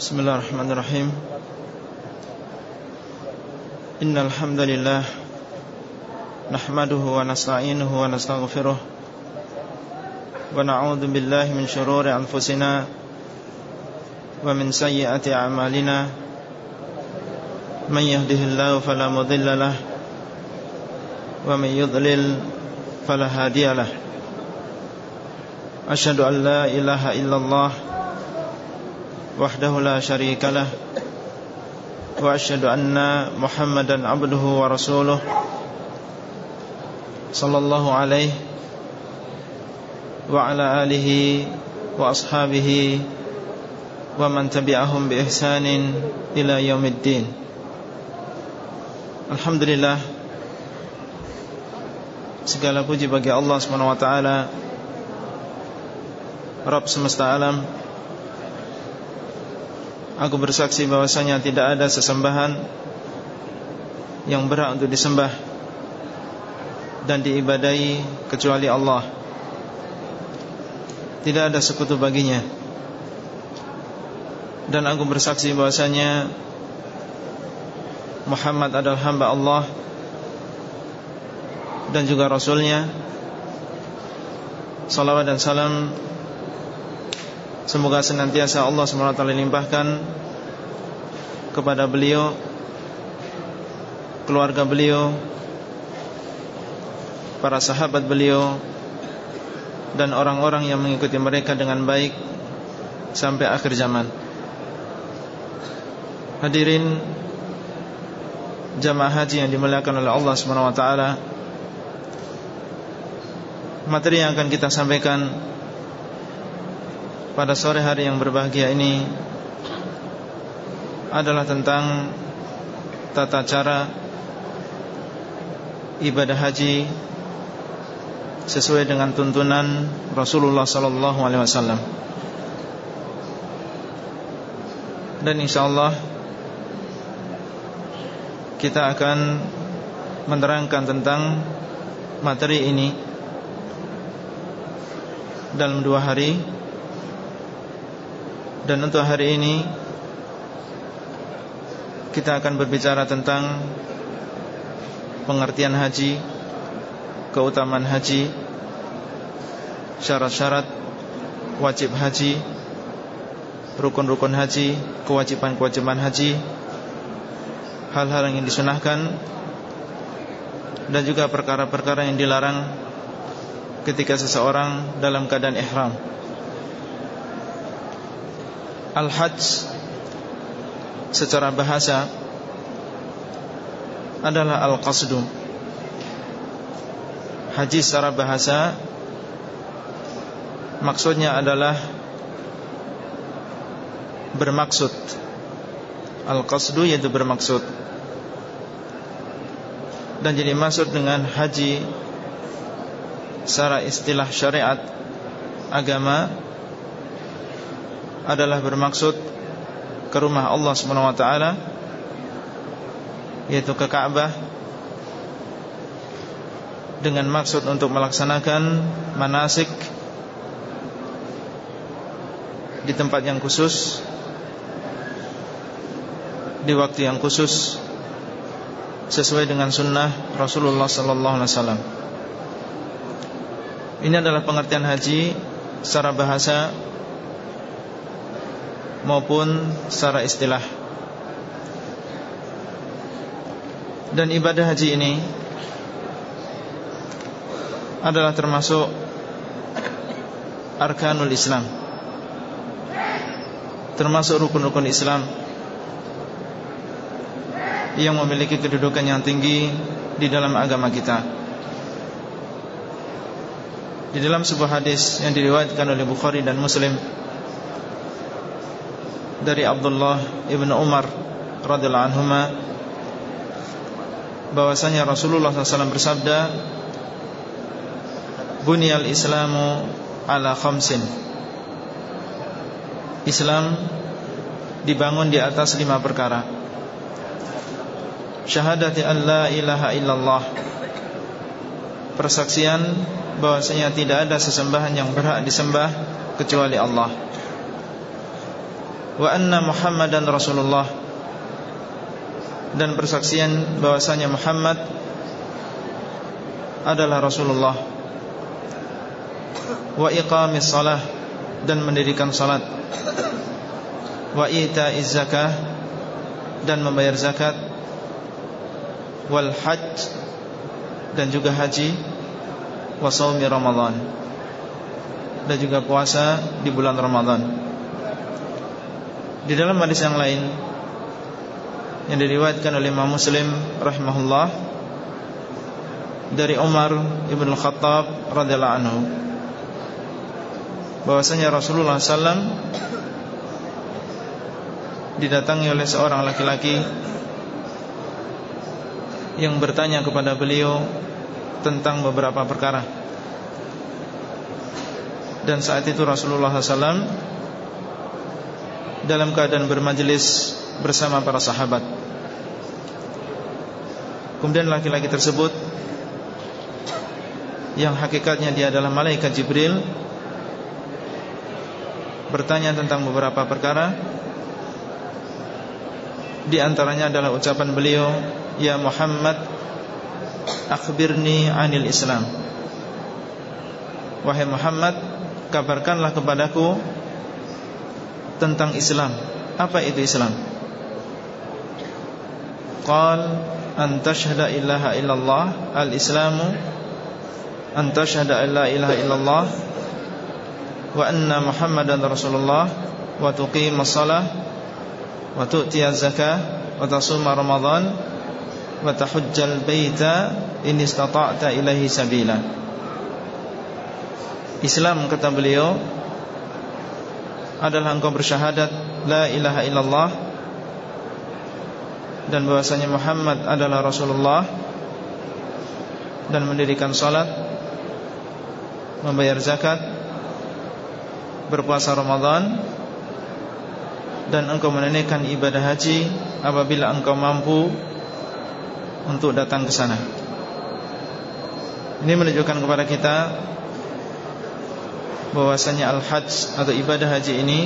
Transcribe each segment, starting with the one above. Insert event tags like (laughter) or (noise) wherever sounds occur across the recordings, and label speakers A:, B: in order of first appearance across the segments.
A: بسم الله الرحمن الرحيم إن الحمد لله نحمده ونستعينه ونستغفره ونعوذ بالله من شرور أنفسنا ومن سيئات أعمالنا من يهده الله فلا مضل له ومن يضلل فلا هادي له أشهد أن لا إله إلا الله وحده لا شريك له وأشهد أن محمدا عبده ورسوله صلى الله عليه وعلى آله وأصحابه ومن تبعهم بإحسان إلى يوم الدين Alhamdulillah Segala puji bagi Allah SWT Rabb semesta alam Aku bersaksi bahwasanya tidak ada sesembahan Yang berhak untuk disembah Dan diibadai Kecuali Allah. Tidak ada sekutu baginya. Dan aku bersaksi bahwasanya Muhammad adalah hamba Allah Dan juga Rasulnya. Salawat dan salam Semoga senantiasa Allah SWT limpahkan Kepada beliau Keluarga beliau Para sahabat beliau Dan orang-orang yang mengikuti mereka dengan baik Sampai akhir zaman Hadirin jamaah haji yang dimuliakan oleh Allah taala. Materi yang akan kita sampaikan pada sore hari yang berbahagia ini adalah tentang tata cara ibadah haji sesuai dengan tuntunan Rasulullah sallallahu alaihi wasallam. Dan insyaallah kita akan menerangkan tentang materi ini dalam dua hari dan untuk hari ini kita akan berbicara tentang pengertian haji, keutamaan haji, syarat-syarat wajib haji, rukun-rukun haji, kewajiban-kewajiban haji hal-hal yang disunahkan dan juga perkara-perkara yang dilarang ketika seseorang dalam keadaan ihram. Al-Hajj secara bahasa adalah al-qasdu. Haji secara bahasa maksudnya adalah bermaksud. Al-qasdu yaitu bermaksud dan jadi masuk dengan haji secara istilah syariat agama adalah bermaksud ke rumah Allah taala yaitu ke Ka'bah dengan maksud untuk melaksanakan manasik di tempat yang khusus di waktu yang khusus sesuai dengan sunnah Rasulullah Wasallam. Ini adalah pengertian haji secara bahasa maupun secara istilah. Dan ibadah haji ini adalah termasuk arkanul Islam. Termasuk rukun-rukun Islam yang memiliki kedudukan yang tinggi di dalam agama kita. Di dalam sebuah hadis yang diriwayatkan oleh Bukhari dan Muslim dari Abdullah ibn Umar radhiyallahu anhuma bahwasanya Rasulullah SAW bersabda Bunyal Islamu ala khamsin. Islam dibangun di atas lima perkara. Syahadati an la ilaha illallah. Persaksian bahwasanya tidak ada sesembahan yang berhak disembah Kecuali Allah wa anna Muhammadan Rasulullah. Dan persaksian bahwasanya Muhammad adalah Rasulullah. Wa iqamis salah dan mendirikan salat wa ita'iz zakah dan membayar zakat. Wal hajj dan juga haji. Wa shaumi ramadan. Dan juga puasa di bulan Ramadan. Di dalam hadis yang lain yang diriwayatkan oleh Imam Muslim rahimahullah dari Umar ibn Khattab radhiyallahu anhu bahwasanya Rasulullah SAW didatangi oleh seorang laki-laki yang bertanya kepada beliau tentang beberapa perkara. Dan saat itu Rasulullah SAW dalam keadaan bermajelis bersama para sahabat. Kemudian laki-laki tersebut yang hakikatnya dia adalah malaikat Jibril bertanya tentang beberapa perkara. Di antaranya adalah ucapan beliau, "Ya Muhammad, akhbirni 'anil Islam." Wahai Muhammad, kabarkanlah kepadaku tentang Islam. Apa itu Islam? Qal an tashhada ilaha illallah al-islamu an tashhada la ilaha illallah wa anna muhammadan rasulullah wa tuqimas shalah wa tu'tiyaz zakah wa tasuma ramadan wa tahujjal baita in istata'ta ilaihi sabila Islam kata beliau adalah engkau bersyahadat la ilaha illallah dan bahwasanya Muhammad adalah Rasulullah dan mendirikan salat membayar zakat berpuasa Ramadan dan engkau menunaikan ibadah haji apabila engkau mampu untuk datang ke sana. Ini menunjukkan kepada kita bahwasanya al-hajj atau ibadah haji ini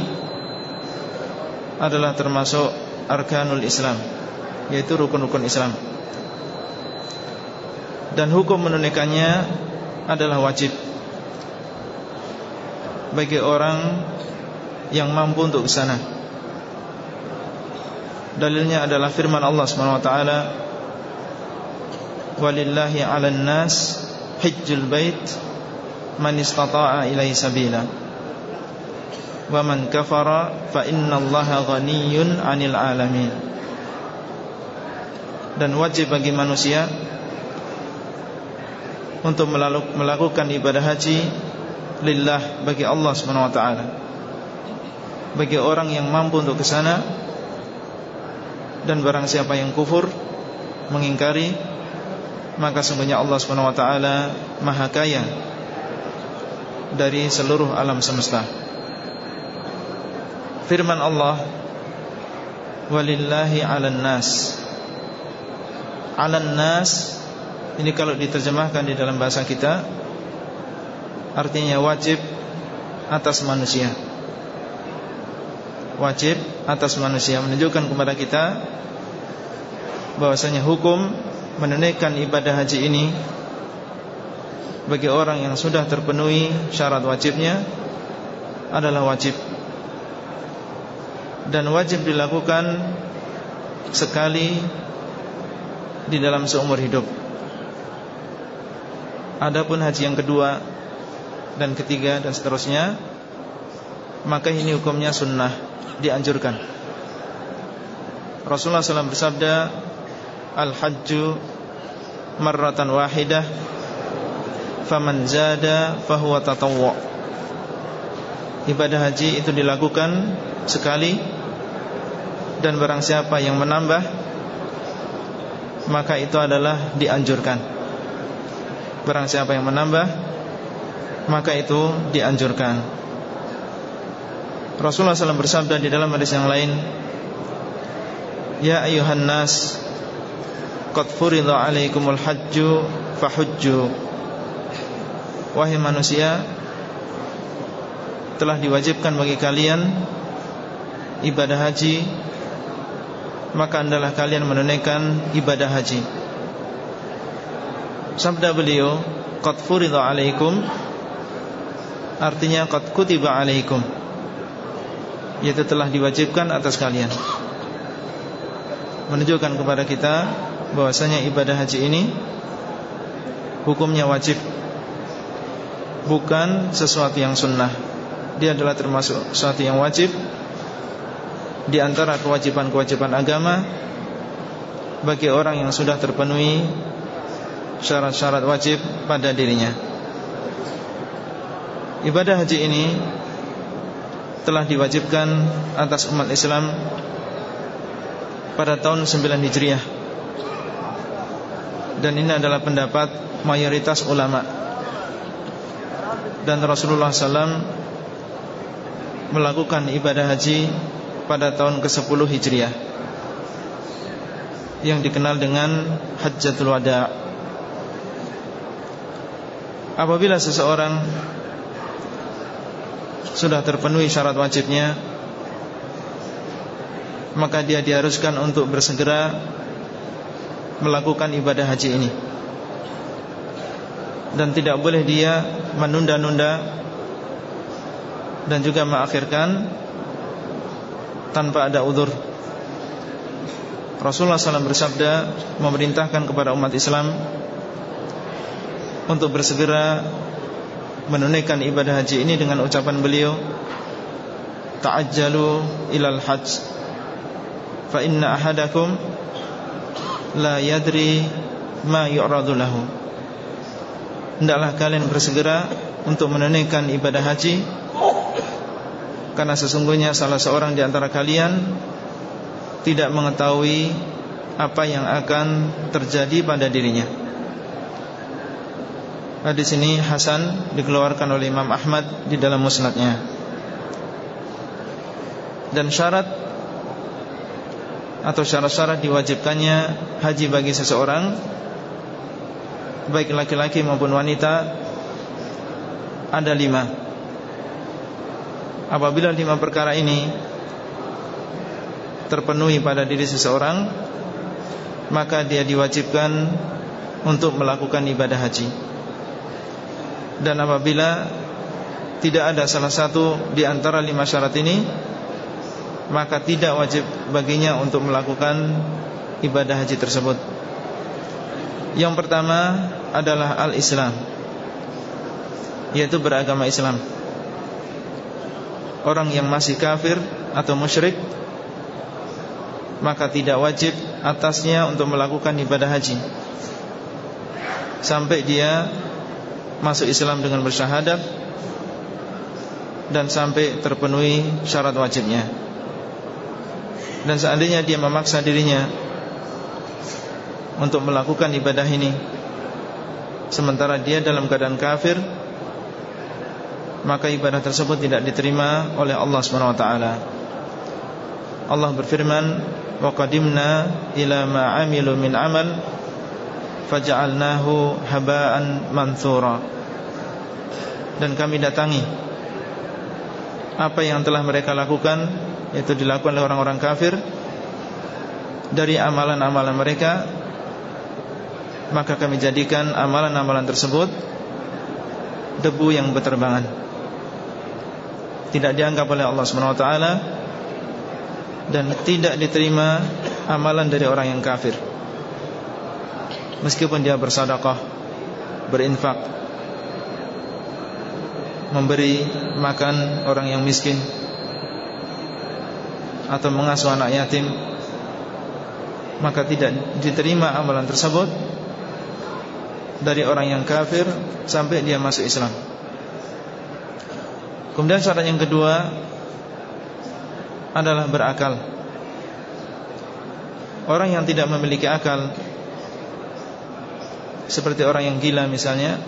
A: adalah termasuk arkanul Islam yaitu rukun-rukun Islam dan hukum menunaikannya adalah wajib bagi orang yang mampu untuk ke sana. Dalilnya adalah firman Allah Subhanahu wa taala Walillahi 'alan nas hajjul bait man istata'a ilaihi sabila. Wa man kafara fa innallaha ghaniyyun 'anil 'alamin. Dan wajib bagi manusia untuk melakukan ibadah haji lillah bagi Allah Subhanahu wa taala. Bagi orang yang mampu untuk ke sana dan barang siapa yang kufur mengingkari maka sungguhnya Allah Subhanahu wa taala Maha Kaya dari seluruh alam semesta. Firman Allah Walillahi ala nas. Ala nas Ini kalau diterjemahkan di dalam bahasa kita Artinya wajib Atas manusia. Wajib atas manusia. Menunjukkan kepada kita bahwasanya hukum Menunaikan ibadah haji ini bagi orang yang sudah terpenuhi syarat wajibnya adalah wajib dan wajib dilakukan sekali di dalam seumur hidup. Adapun haji yang kedua dan ketiga dan seterusnya maka ini hukumnya sunnah dianjurkan. Rasulullah SAW bersabda Al-hajju marratan wahidah faman zada fahuwa tatawwu Ibadah haji itu dilakukan sekali dan barang siapa yang menambah maka itu adalah dianjurkan. Barang siapa yang menambah maka itu dianjurkan. Rasulullah SAW bersabda di dalam hadis yang lain, Ya ayuhan nas, qad furidha alaikumul hajju fahujju Wahai manusia Telah diwajibkan bagi kalian ibadah haji Maka adalah kalian menunaikan ibadah haji. Sabda beliau Qad furidha alaikum Artinya Qad kutiba alaikum Yaitu telah diwajibkan atas kalian. Menunjukkan kepada kita bahwasanya ibadah haji ini Hukumnya wajib Bukan sesuatu yang sunnah. Dia adalah termasuk sesuatu yang wajib. Di antara kewajiban-kewajiban agama Bagi orang yang sudah terpenuhi syarat-syarat wajib pada dirinya. Ibadah haji ini telah diwajibkan atas umat Islam pada tahun 9 Hijriah. Dan ini adalah pendapat mayoritas ulama dan Rasulullah SAW melakukan ibadah haji pada tahun ke-10 Hijriah yang dikenal dengan Hajjatul Wada' Apabila seseorang Sudah terpenuhi syarat wajibnya Maka dia diharuskan untuk bersegera Melakukan ibadah haji ini Dan tidak boleh dia menunda-nunda Dan juga mengakhirkan Tanpa ada udur Rasulullah SAW bersabda Memerintahkan kepada umat Islam untuk bersegera menunaikan ibadah haji ini dengan ucapan beliau ta'ajjalu ilal hajj fa inna ahadakum la yadri ma yu'radu lahu hendaklah kalian bersegera untuk menunaikan ibadah haji. Karena sesungguhnya salah seorang di antara kalian tidak mengetahui apa yang akan terjadi pada dirinya. Hadis ini Hasan dikeluarkan oleh Imam Ahmad di dalam musnadnya. Dan syarat Atau syarat-syarat diwajibkannya Haji bagi seseorang Baik laki-laki maupun wanita Ada lima. Apabila lima perkara ini Terpenuhi pada diri seseorang Maka dia diwajibkan Untuk melakukan ibadah haji. Dan apabila tidak ada salah satu di antara lima syarat ini Maka tidak wajib baginya untuk melakukan ibadah haji tersebut. Yang pertama adalah al-Islam Yaitu beragama Islam Orang yang masih kafir atau musyrik Maka tidak wajib atasnya untuk melakukan ibadah haji Sampai dia masuk Islam dengan bersyahadat dan sampai terpenuhi syarat wajibnya. Dan seandainya dia memaksa dirinya untuk melakukan ibadah ini sementara dia dalam keadaan kafir maka ibadah tersebut tidak diterima oleh Allah Subhanahu wa taala. Allah berfirman, "Wa qadimna ila ma 'amilu min 'amal faja'alnahu haba'an mansura dan kami datangi apa yang telah mereka lakukan yaitu dilakukan oleh orang-orang kafir dari amalan-amalan mereka maka kami jadikan amalan-amalan tersebut debu yang berterbangan. Tidak dianggap oleh Allah SWT dan tidak diterima amalan dari orang yang kafir. Meskipun dia bersadaqah Berinfak Memberi makan orang yang miskin Atau mengasuh anak yatim Maka tidak diterima amalan tersebut Dari orang yang kafir Sampai dia masuk Islam. Kemudian syarat yang kedua Adalah berakal. Orang yang tidak memiliki akal seperti orang yang gila misalnya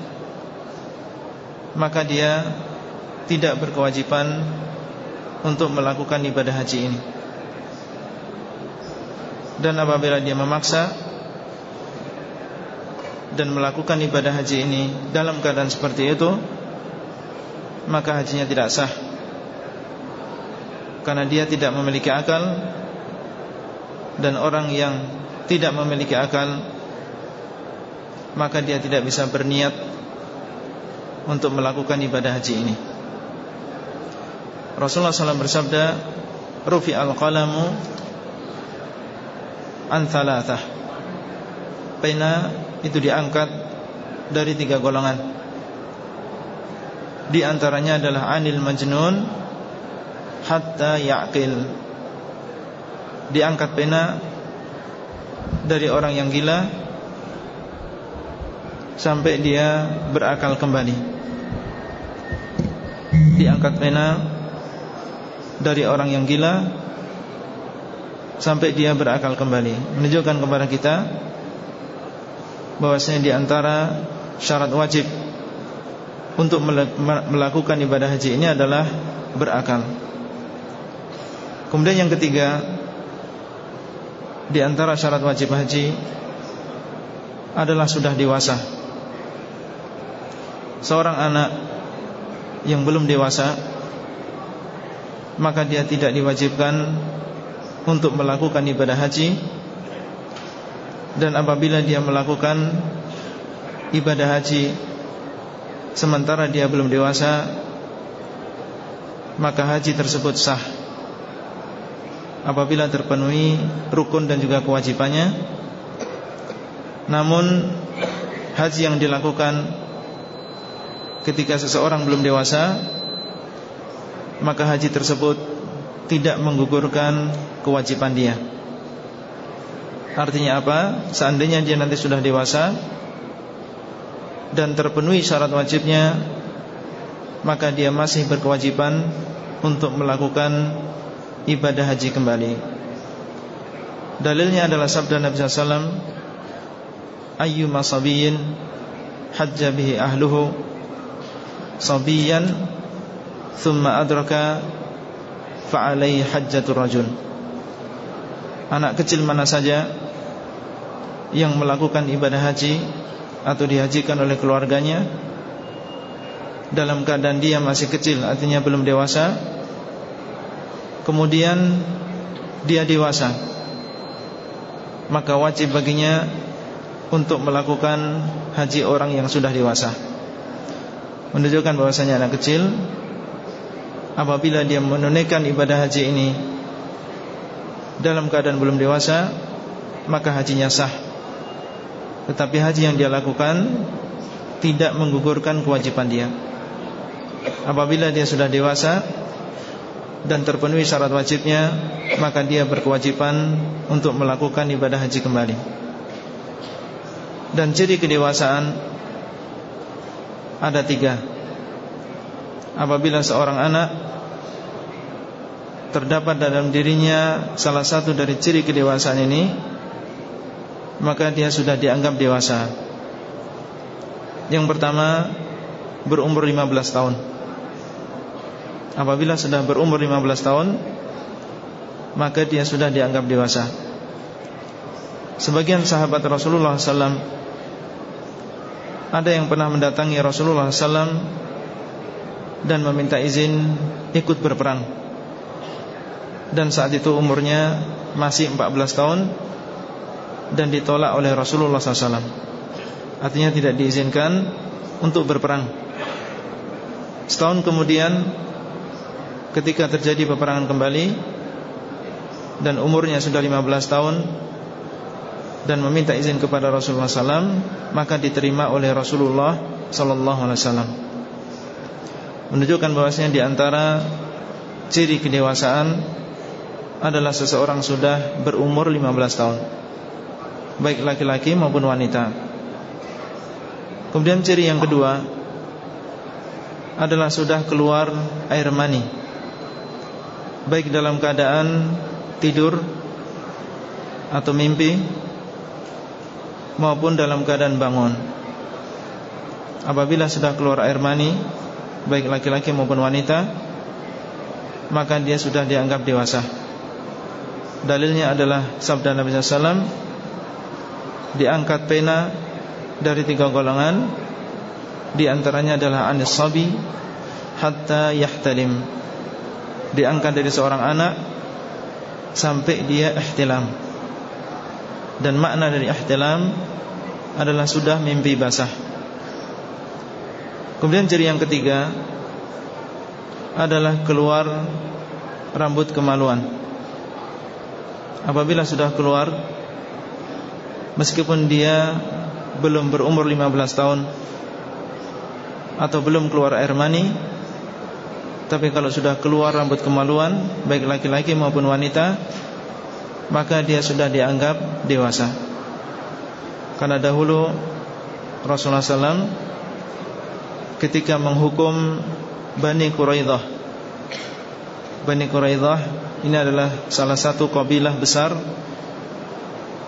A: maka dia tidak berkewajiban untuk melakukan ibadah haji ini. Dan apabila dia memaksa dan melakukan ibadah haji ini dalam keadaan seperti itu maka hajinya tidak sah. Karena dia tidak memiliki akal Dan orang yang tidak memiliki akal Maka dia tidak bisa berniat Untuk melakukan ibadah haji ini. Rasulullah SAW bersabda Rufi al-qalamu An thalathah Pena itu diangkat Dari tiga golongan. Di antaranya adalah Anil majnun Hatta ya'qil. Diangkat pena Dari orang yang gila Sampai dia berakal kembali. Diangkat pena dari orang yang gila sampai dia berakal kembali. Menunjukkan kepada kita bahwasanya di antara syarat wajib untuk melakukan ibadah haji ini adalah berakal. Kemudian yang ketiga di antara syarat wajib haji adalah sudah dewasa. Seorang anak yang belum dewasa maka dia tidak diwajibkan untuk melakukan ibadah haji dan apabila dia melakukan ibadah haji sementara dia belum dewasa maka haji tersebut sah apabila terpenuhi rukun dan juga kewajibannya namun haji yang dilakukan ketika seseorang belum dewasa maka haji tersebut tidak menggugurkan kewajiban dia. Artinya apa? Seandainya dia nanti sudah dewasa dan terpenuhi syarat wajibnya, maka dia masih berkewajiban untuk melakukan ibadah haji kembali. Dalilnya adalah sabda Nabi SAW Ayyuma sabiyin hajja bihi ahluhu Sabiyan Thumma adraka Fa'alai hajjatul rajul Anak kecil mana saja Yang melakukan ibadah haji Atau dihajikan oleh keluarganya Dalam keadaan dia masih kecil Artinya belum dewasa Kemudian Dia dewasa Maka wajib baginya Untuk melakukan Haji orang yang sudah dewasa. Menunjukkan bahwasanya anak kecil apabila dia menunaikan ibadah haji ini dalam keadaan belum dewasa maka hajinya sah tetapi haji yang dia lakukan tidak menggugurkan kewajiban dia. Apabila dia sudah dewasa dan terpenuhi syarat wajibnya maka dia berkewajiban untuk melakukan ibadah haji kembali. Dan ciri kedewasaan ada tiga. Apabila seorang anak Terdapat dalam dirinya Salah satu dari ciri kedewasaan ini Maka dia sudah dianggap dewasa. Yang pertama Berumur 15 tahun. Apabila sudah berumur 15 tahun Maka dia sudah dianggap dewasa. Sebagian sahabat Rasulullah SAW ada yang pernah mendatangi Rasulullah SAW dan meminta izin ikut berperang. Dan saat itu umurnya masih 14 tahun dan ditolak oleh Rasulullah SAW. Artinya tidak diizinkan untuk berperang. Setahun kemudian ketika terjadi peperangan kembali dan umurnya sudah 15 tahun dan meminta izin kepada Rasulullah SAW maka diterima oleh Rasulullah SAW menunjukkan bahwasanya di antara ciri kedewasaan adalah seseorang sudah berumur 15 tahun baik laki-laki maupun wanita kemudian ciri yang kedua adalah sudah keluar air mani baik dalam keadaan tidur atau mimpi maupun dalam keadaan bangun. Apabila sudah keluar air mani, baik laki-laki maupun wanita, maka dia sudah dianggap dewasa. Dalilnya adalah sabda Nabi SAW Diangkat pena dari tiga golongan Di antaranya adalah anis sabi Hatta yahtalim diangkat dari seorang anak sampai dia ihtilam. Dan makna dari ihtilam adalah sudah mimpi basah. Kemudian ciri yang ketiga adalah keluar rambut kemaluan. Apabila sudah keluar meskipun dia belum berumur 15 tahun atau belum keluar air mani tapi kalau sudah keluar rambut kemaluan Baik laki-laki maupun wanita Maka dia sudah dianggap dewasa. Karena dahulu Rasulullah SAW Ketika menghukum Bani Quraidah Bani Quraidah Ini adalah salah satu kabilah besar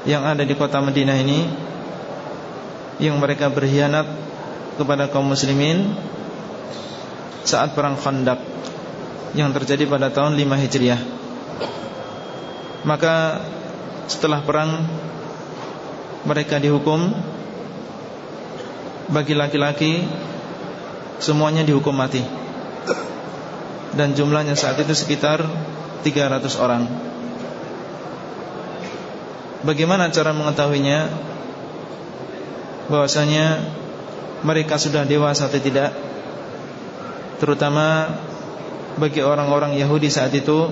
A: Yang ada di kota Madinah ini Yang mereka berkhianat Kepada kaum muslimin Saat perang Khandaq yang terjadi pada tahun 5 Hijriah. Maka setelah perang mereka dihukum bagi laki-laki semuanya dihukum mati. Dan jumlahnya saat itu sekitar 300 orang. Bagaimana cara mengetahuinya bahwasanya mereka sudah dewasa atau tidak? Terutama bagi orang-orang Yahudi saat itu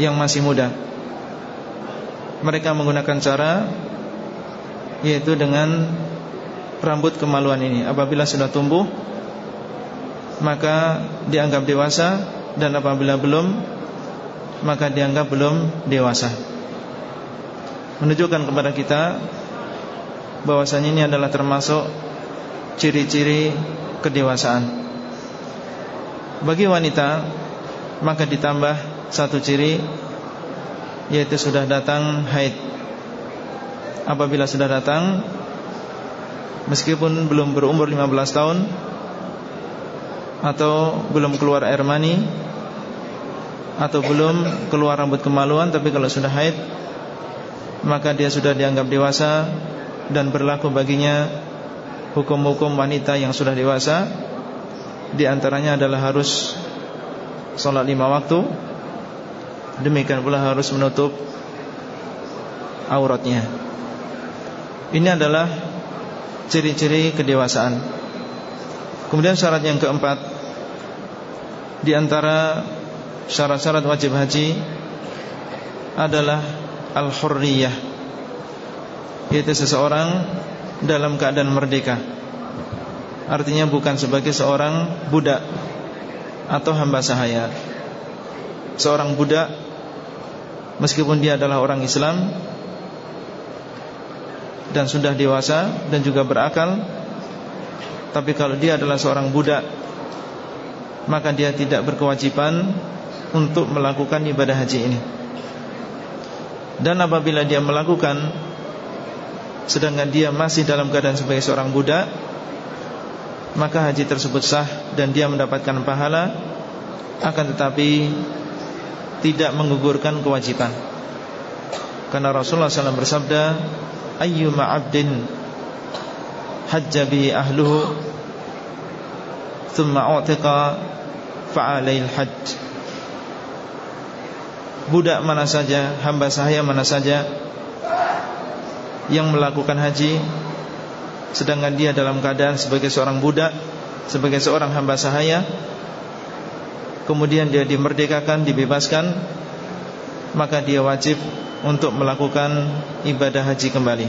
A: yang masih muda. Mereka menggunakan cara yaitu dengan rambut kemaluan ini. Apabila sudah tumbuh maka dianggap dewasa dan apabila belum maka dianggap belum dewasa. Menunjukkan kepada kita bahwasanya ini adalah termasuk ciri-ciri kedewasaan. Bagi wanita Maka ditambah satu ciri Yaitu sudah datang haid Apabila sudah datang Meskipun belum berumur 15 tahun Atau belum keluar air mani Atau belum keluar rambut kemaluan Tapi kalau sudah haid Maka dia sudah dianggap dewasa Dan berlaku baginya Hukum-hukum wanita yang sudah dewasa. Di antaranya adalah harus Sholat lima waktu. Demikian pula harus menutup Auratnya. Ini adalah Ciri-ciri kedewasaan. Kemudian syarat yang keempat Di antara Syarat-syarat wajib haji Adalah Al-Hurriyah. Yaitu seseorang Dalam keadaan merdeka. Artinya bukan sebagai seorang budak Atau hamba sahaya. Seorang budak Meskipun dia adalah orang Islam Dan sudah dewasa Dan juga berakal Tapi kalau dia adalah seorang budak Maka dia tidak berkewajiban Untuk melakukan ibadah haji ini Dan apabila dia melakukan Sedangkan dia masih dalam keadaan sebagai seorang budak maka haji tersebut sah dan dia mendapatkan pahala akan tetapi tidak menggugurkan kewajiban. Karena Rasulullah SAW bersabda ayyuma abdin hajja ahluhu thumma u'tiqa fa'alail hajj budak mana saja hamba sahaya mana saja yang melakukan haji Sedangkan dia dalam keadaan sebagai seorang budak Sebagai seorang hamba sahaya Kemudian dia dimerdekakan, dibebaskan Maka dia wajib untuk melakukan ibadah haji kembali.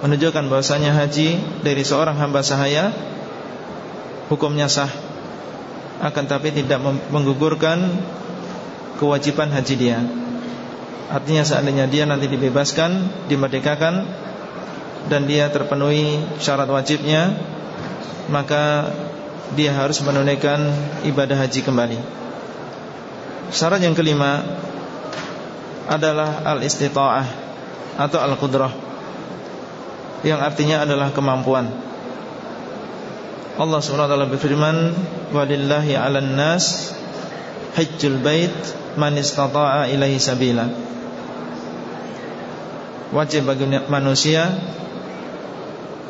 A: Menunjukkan bahwasanya haji dari seorang hamba sahaya Hukumnya sah Akan tapi tidak menggugurkan kewajiban haji dia Artinya seandainya dia nanti dibebaskan Dimerdekakan dan dia terpenuhi syarat wajibnya maka dia harus menunaikan ibadah haji kembali. Syarat yang kelima adalah al-istita'ah atau al-qudrah yang artinya adalah kemampuan. Allah Subhanahu wa taala berfirman, "Walillahi 'alan nas hajjul bait man istata'a ilaihi sabila." Wajib bagi manusia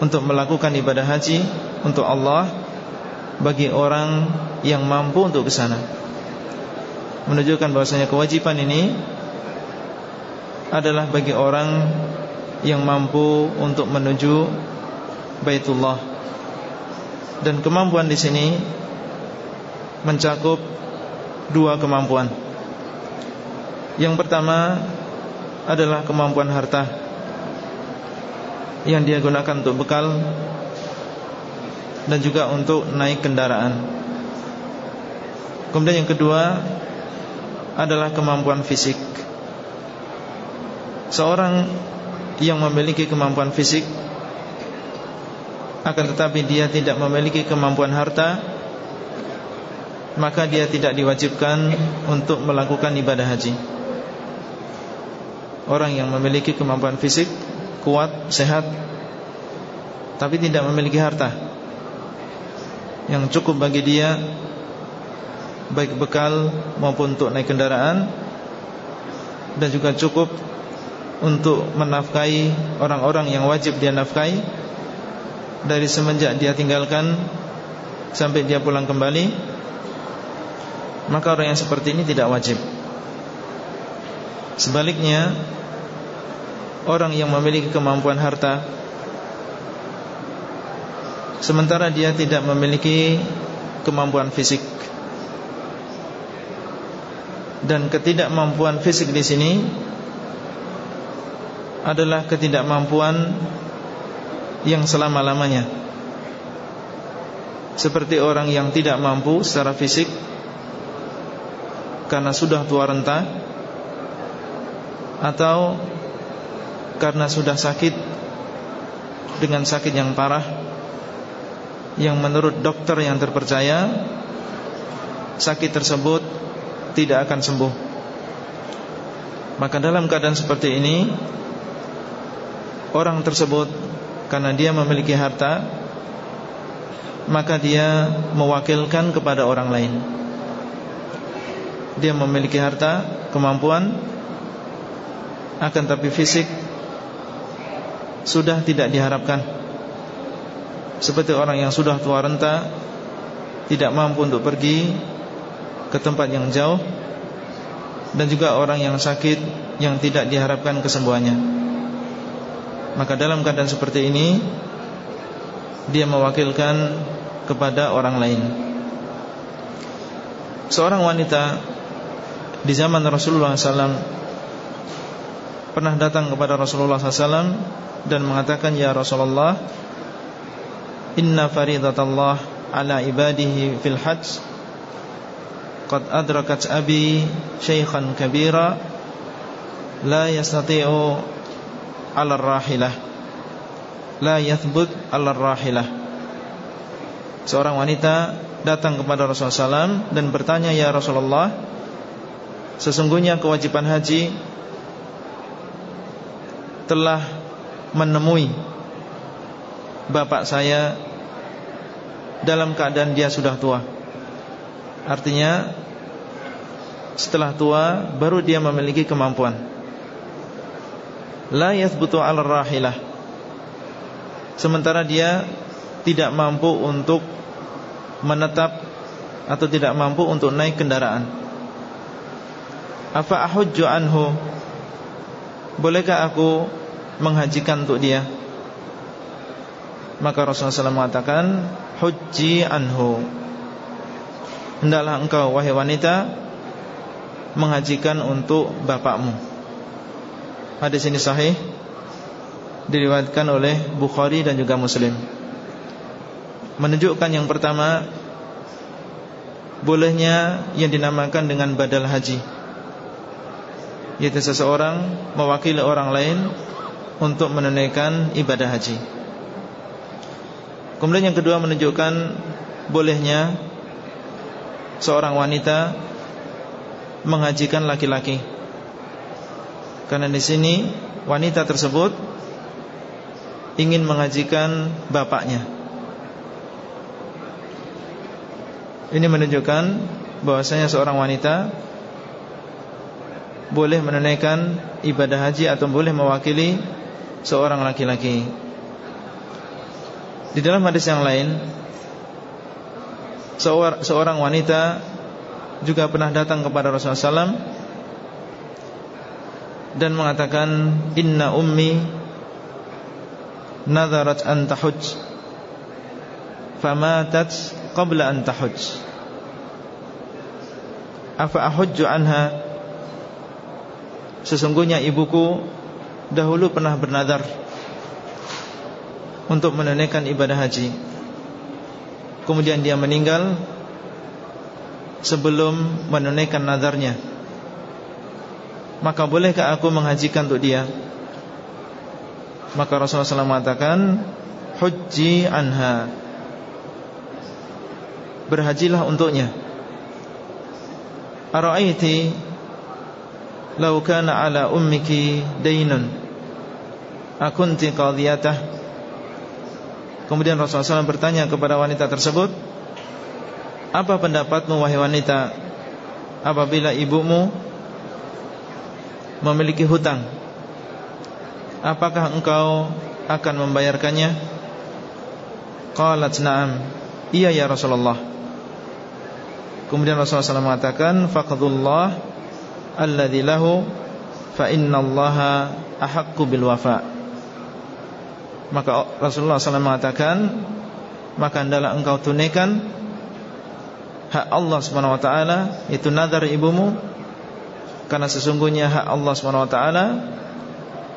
A: untuk melakukan ibadah haji untuk Allah bagi orang yang mampu untuk ke sana. Menunjukkan bahwasanya kewajiban ini adalah bagi orang yang mampu untuk menuju Baitullah. Dan kemampuan di sini mencakup dua kemampuan. Yang pertama adalah kemampuan harta yang dia gunakan untuk bekal dan juga untuk naik kendaraan. Kemudian yang kedua adalah kemampuan fisik. Seorang yang memiliki kemampuan fisik akan tetapi dia tidak memiliki kemampuan harta maka dia tidak diwajibkan untuk melakukan ibadah haji. Orang yang memiliki kemampuan fisik kuat, sehat tapi tidak memiliki harta. Yang cukup bagi dia baik bekal maupun untuk naik kendaraan dan juga cukup untuk menafkahi orang-orang yang wajib dia nafkahi. Dari semenjak dia tinggalkan sampai dia pulang kembali maka orang yang seperti ini tidak wajib sebaliknya orang yang memiliki kemampuan harta sementara dia tidak memiliki kemampuan fisik. Dan ketidakmampuan fisik di sini adalah ketidakmampuan yang selama-lamanya. Seperti orang yang tidak mampu secara fisik Karena sudah tua renta Atau Karena sudah sakit Dengan sakit yang parah Yang menurut dokter yang terpercaya Sakit tersebut Tidak akan sembuh. Maka dalam keadaan seperti ini orang tersebut karena dia memiliki harta maka dia mewakilkan kepada orang lain. Dia memiliki harta kemampuan akan tapi fisik sudah tidak diharapkan. Seperti orang yang sudah tua renta tidak mampu untuk pergi ke tempat yang jauh dan juga orang yang sakit yang tidak diharapkan kesembuhannya. Maka dalam keadaan seperti ini Dia mewakilkan kepada orang lain. Seorang wanita Di zaman Rasulullah SAW Pernah datang kepada Rasulullah SAW Dan mengatakan Ya Rasulullah Inna faridatallah Ala ibadihi fil hajj. Qad adrakat abi Syekhan kabira La yastati'u ala rahilah. La yathbut ala rahilah. Seorang wanita datang kepada Rasulullah SAW dan bertanya ya Rasulullah sesungguhnya kewajiban haji telah menemui bapak saya dalam keadaan dia sudah tua. Artinya setelah tua baru dia memiliki kemampuan. La yathbutu 'ala rahilah. Sementara dia tidak mampu untuk menetap atau tidak mampu untuk naik kendaraan. Afa ahujju anhu bolehkah aku menghajikan untuk dia? Maka Rasulullah SAW mengatakan hujji anhu. Hendaklah engkau wahai wanita menghajikan untuk bapakmu. Hadis ini sahih Diriwayatkan oleh Bukhari dan juga Muslim. Menunjukkan yang pertama Bolehnya yang dinamakan dengan badal haji Yaitu seseorang mewakili orang lain Untuk menunaikan ibadah haji Kemudian yang kedua menunjukkan Bolehnya Seorang wanita Menghajikan laki-laki karena di sini wanita tersebut ingin mengajikan bapaknya. Ini menunjukkan bahwasanya seorang wanita boleh menunaikan ibadah haji atau boleh mewakili seorang laki-laki. Di dalam hadis yang lain seorang wanita juga pernah datang kepada Rasulullah SAW dan mengatakan inna ummi nadarat an famatat qabla an tahuj afa ahujju anha sesungguhnya ibuku dahulu pernah bernadar untuk menunaikan ibadah haji. Kemudian dia meninggal sebelum menunaikan nadarnya Maka bolehkah aku menghajikan untuk dia? Maka Rasulullah SAW mengatakan Hujji anha. Berhajilah untuknya. Ara'aiti Lau kana ala ummiki dainun. Akunti qadiyatah. Kemudian Rasulullah SAW bertanya kepada wanita tersebut apa pendapatmu wahai wanita Apabila ibumu Memiliki hutang? Apakah engkau Akan membayarkannya? Qalat na'am. Iya ya Rasulullah. Kemudian Rasulullah SAW mengatakan Faqadullah Alladhi lahu Fa innallaha ahakku bil wafa. Maka Rasulullah SAW mengatakan Maka adalah engkau tunaikan hak Allah SWT Itu nazar ibumu Karena sesungguhnya hak Allah SWT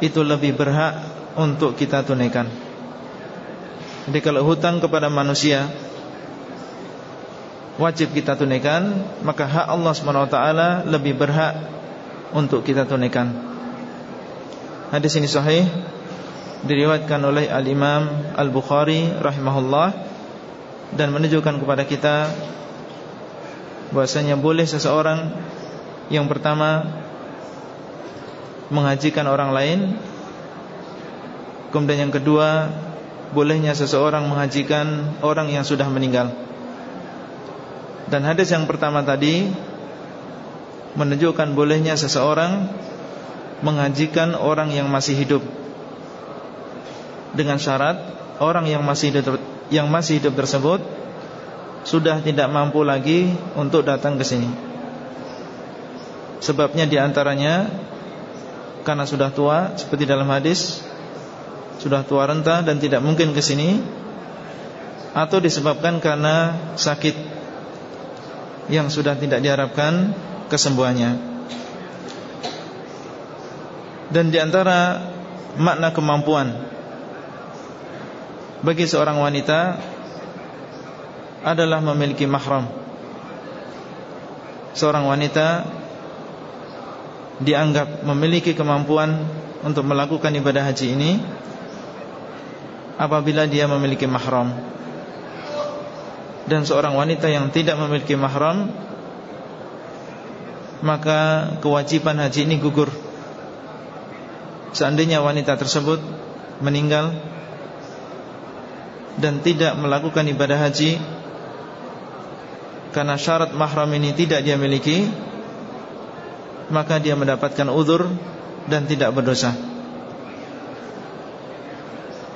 A: Itu lebih berhak Untuk kita tunaikan. Jadi kalau hutang kepada manusia Wajib kita tunaikan Maka hak Allah SWT Lebih berhak Untuk kita tunaikan. Hadis ini sahih Diriwayatkan oleh Al-Imam Al-Bukhari Rahimahullah Dan menunjukkan kepada kita bahwasanya boleh seseorang yang pertama menghajikan orang lain kemudian yang kedua bolehnya seseorang menghajikan orang yang sudah meninggal dan hadis yang pertama tadi menunjukkan bolehnya seseorang menghajikan orang yang masih hidup dengan syarat orang yang masih hidup yang masih hidup tersebut sudah tidak mampu lagi untuk datang ke sini. Sebabnya di antaranya karena sudah tua, seperti dalam hadis, sudah tua renta dan tidak mungkin ke sini, atau disebabkan karena sakit yang sudah tidak diharapkan kesembuhannya. Dan di antara makna kemampuan bagi seorang wanita adalah memiliki mahram Seorang wanita Dianggap memiliki kemampuan Untuk melakukan ibadah haji ini Apabila dia memiliki mahram Dan seorang wanita yang tidak memiliki mahram Maka kewajiban haji ini gugur. Seandainya wanita tersebut Meninggal Dan tidak melakukan ibadah haji karena syarat mahram ini tidak dia miliki Maka dia mendapatkan udur Dan tidak berdosa.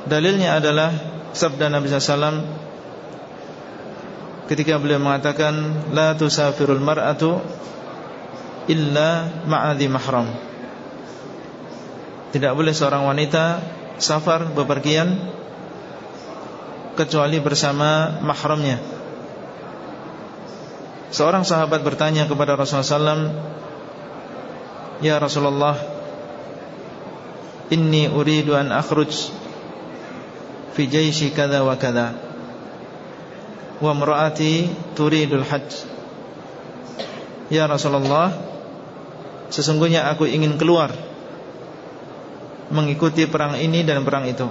A: Dalilnya adalah Sabda Nabi SAW Ketika beliau mengatakan La tusafirul mar'atu Illa ma'adhi mahram. Tidak boleh seorang wanita Safar bepergian Kecuali bersama mahramnya. Seorang sahabat bertanya kepada Rasulullah SAW Ya Rasulullah Inni uridu an akhruj Fi jayshi kada wa kada Wa mra'ati turidul hajj. Ya Rasulullah Sesungguhnya aku ingin keluar Mengikuti perang ini dan perang itu.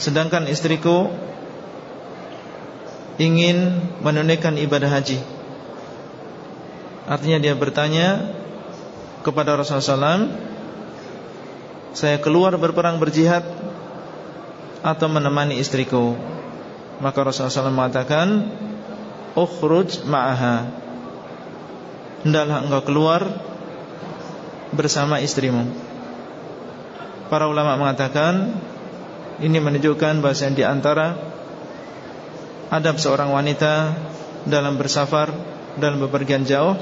A: Sedangkan istriku ingin menunaikan ibadah haji. Artinya dia bertanya kepada Rasulullah SAW Saya keluar berperang berjihad Atau menemani istriku Maka Rasulullah SAW mengatakan Ukhruj ma'aha Hendaklah engkau keluar Bersama istrimu Para ulama mengatakan Ini menunjukkan bahasa di antara adab seorang wanita dalam bersafar dalam bepergian jauh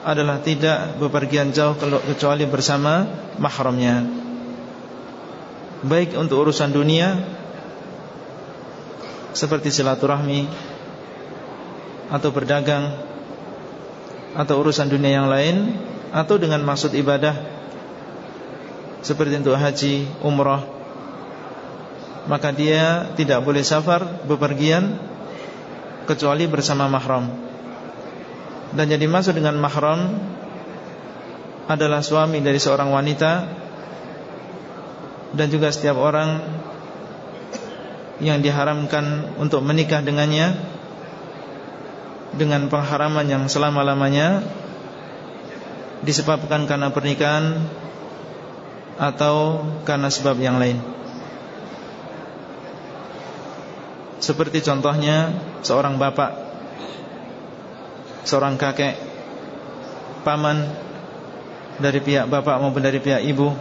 A: adalah tidak bepergian jauh kecuali bersama mahramnya. Baik untuk urusan dunia seperti silaturahmi atau berdagang atau urusan dunia yang lain atau dengan maksud ibadah seperti untuk haji, umrah maka dia tidak boleh safar bepergian kecuali bersama mahram. Dan jadi masuk dengan mahram adalah suami dari seorang wanita dan juga setiap orang yang diharamkan untuk menikah dengannya dengan pengharaman yang selama-lamanya disebabkan karena pernikahan atau karena sebab yang lain. Seperti contohnya seorang bapak, seorang kakek, paman dari pihak bapak maupun dari pihak ibu,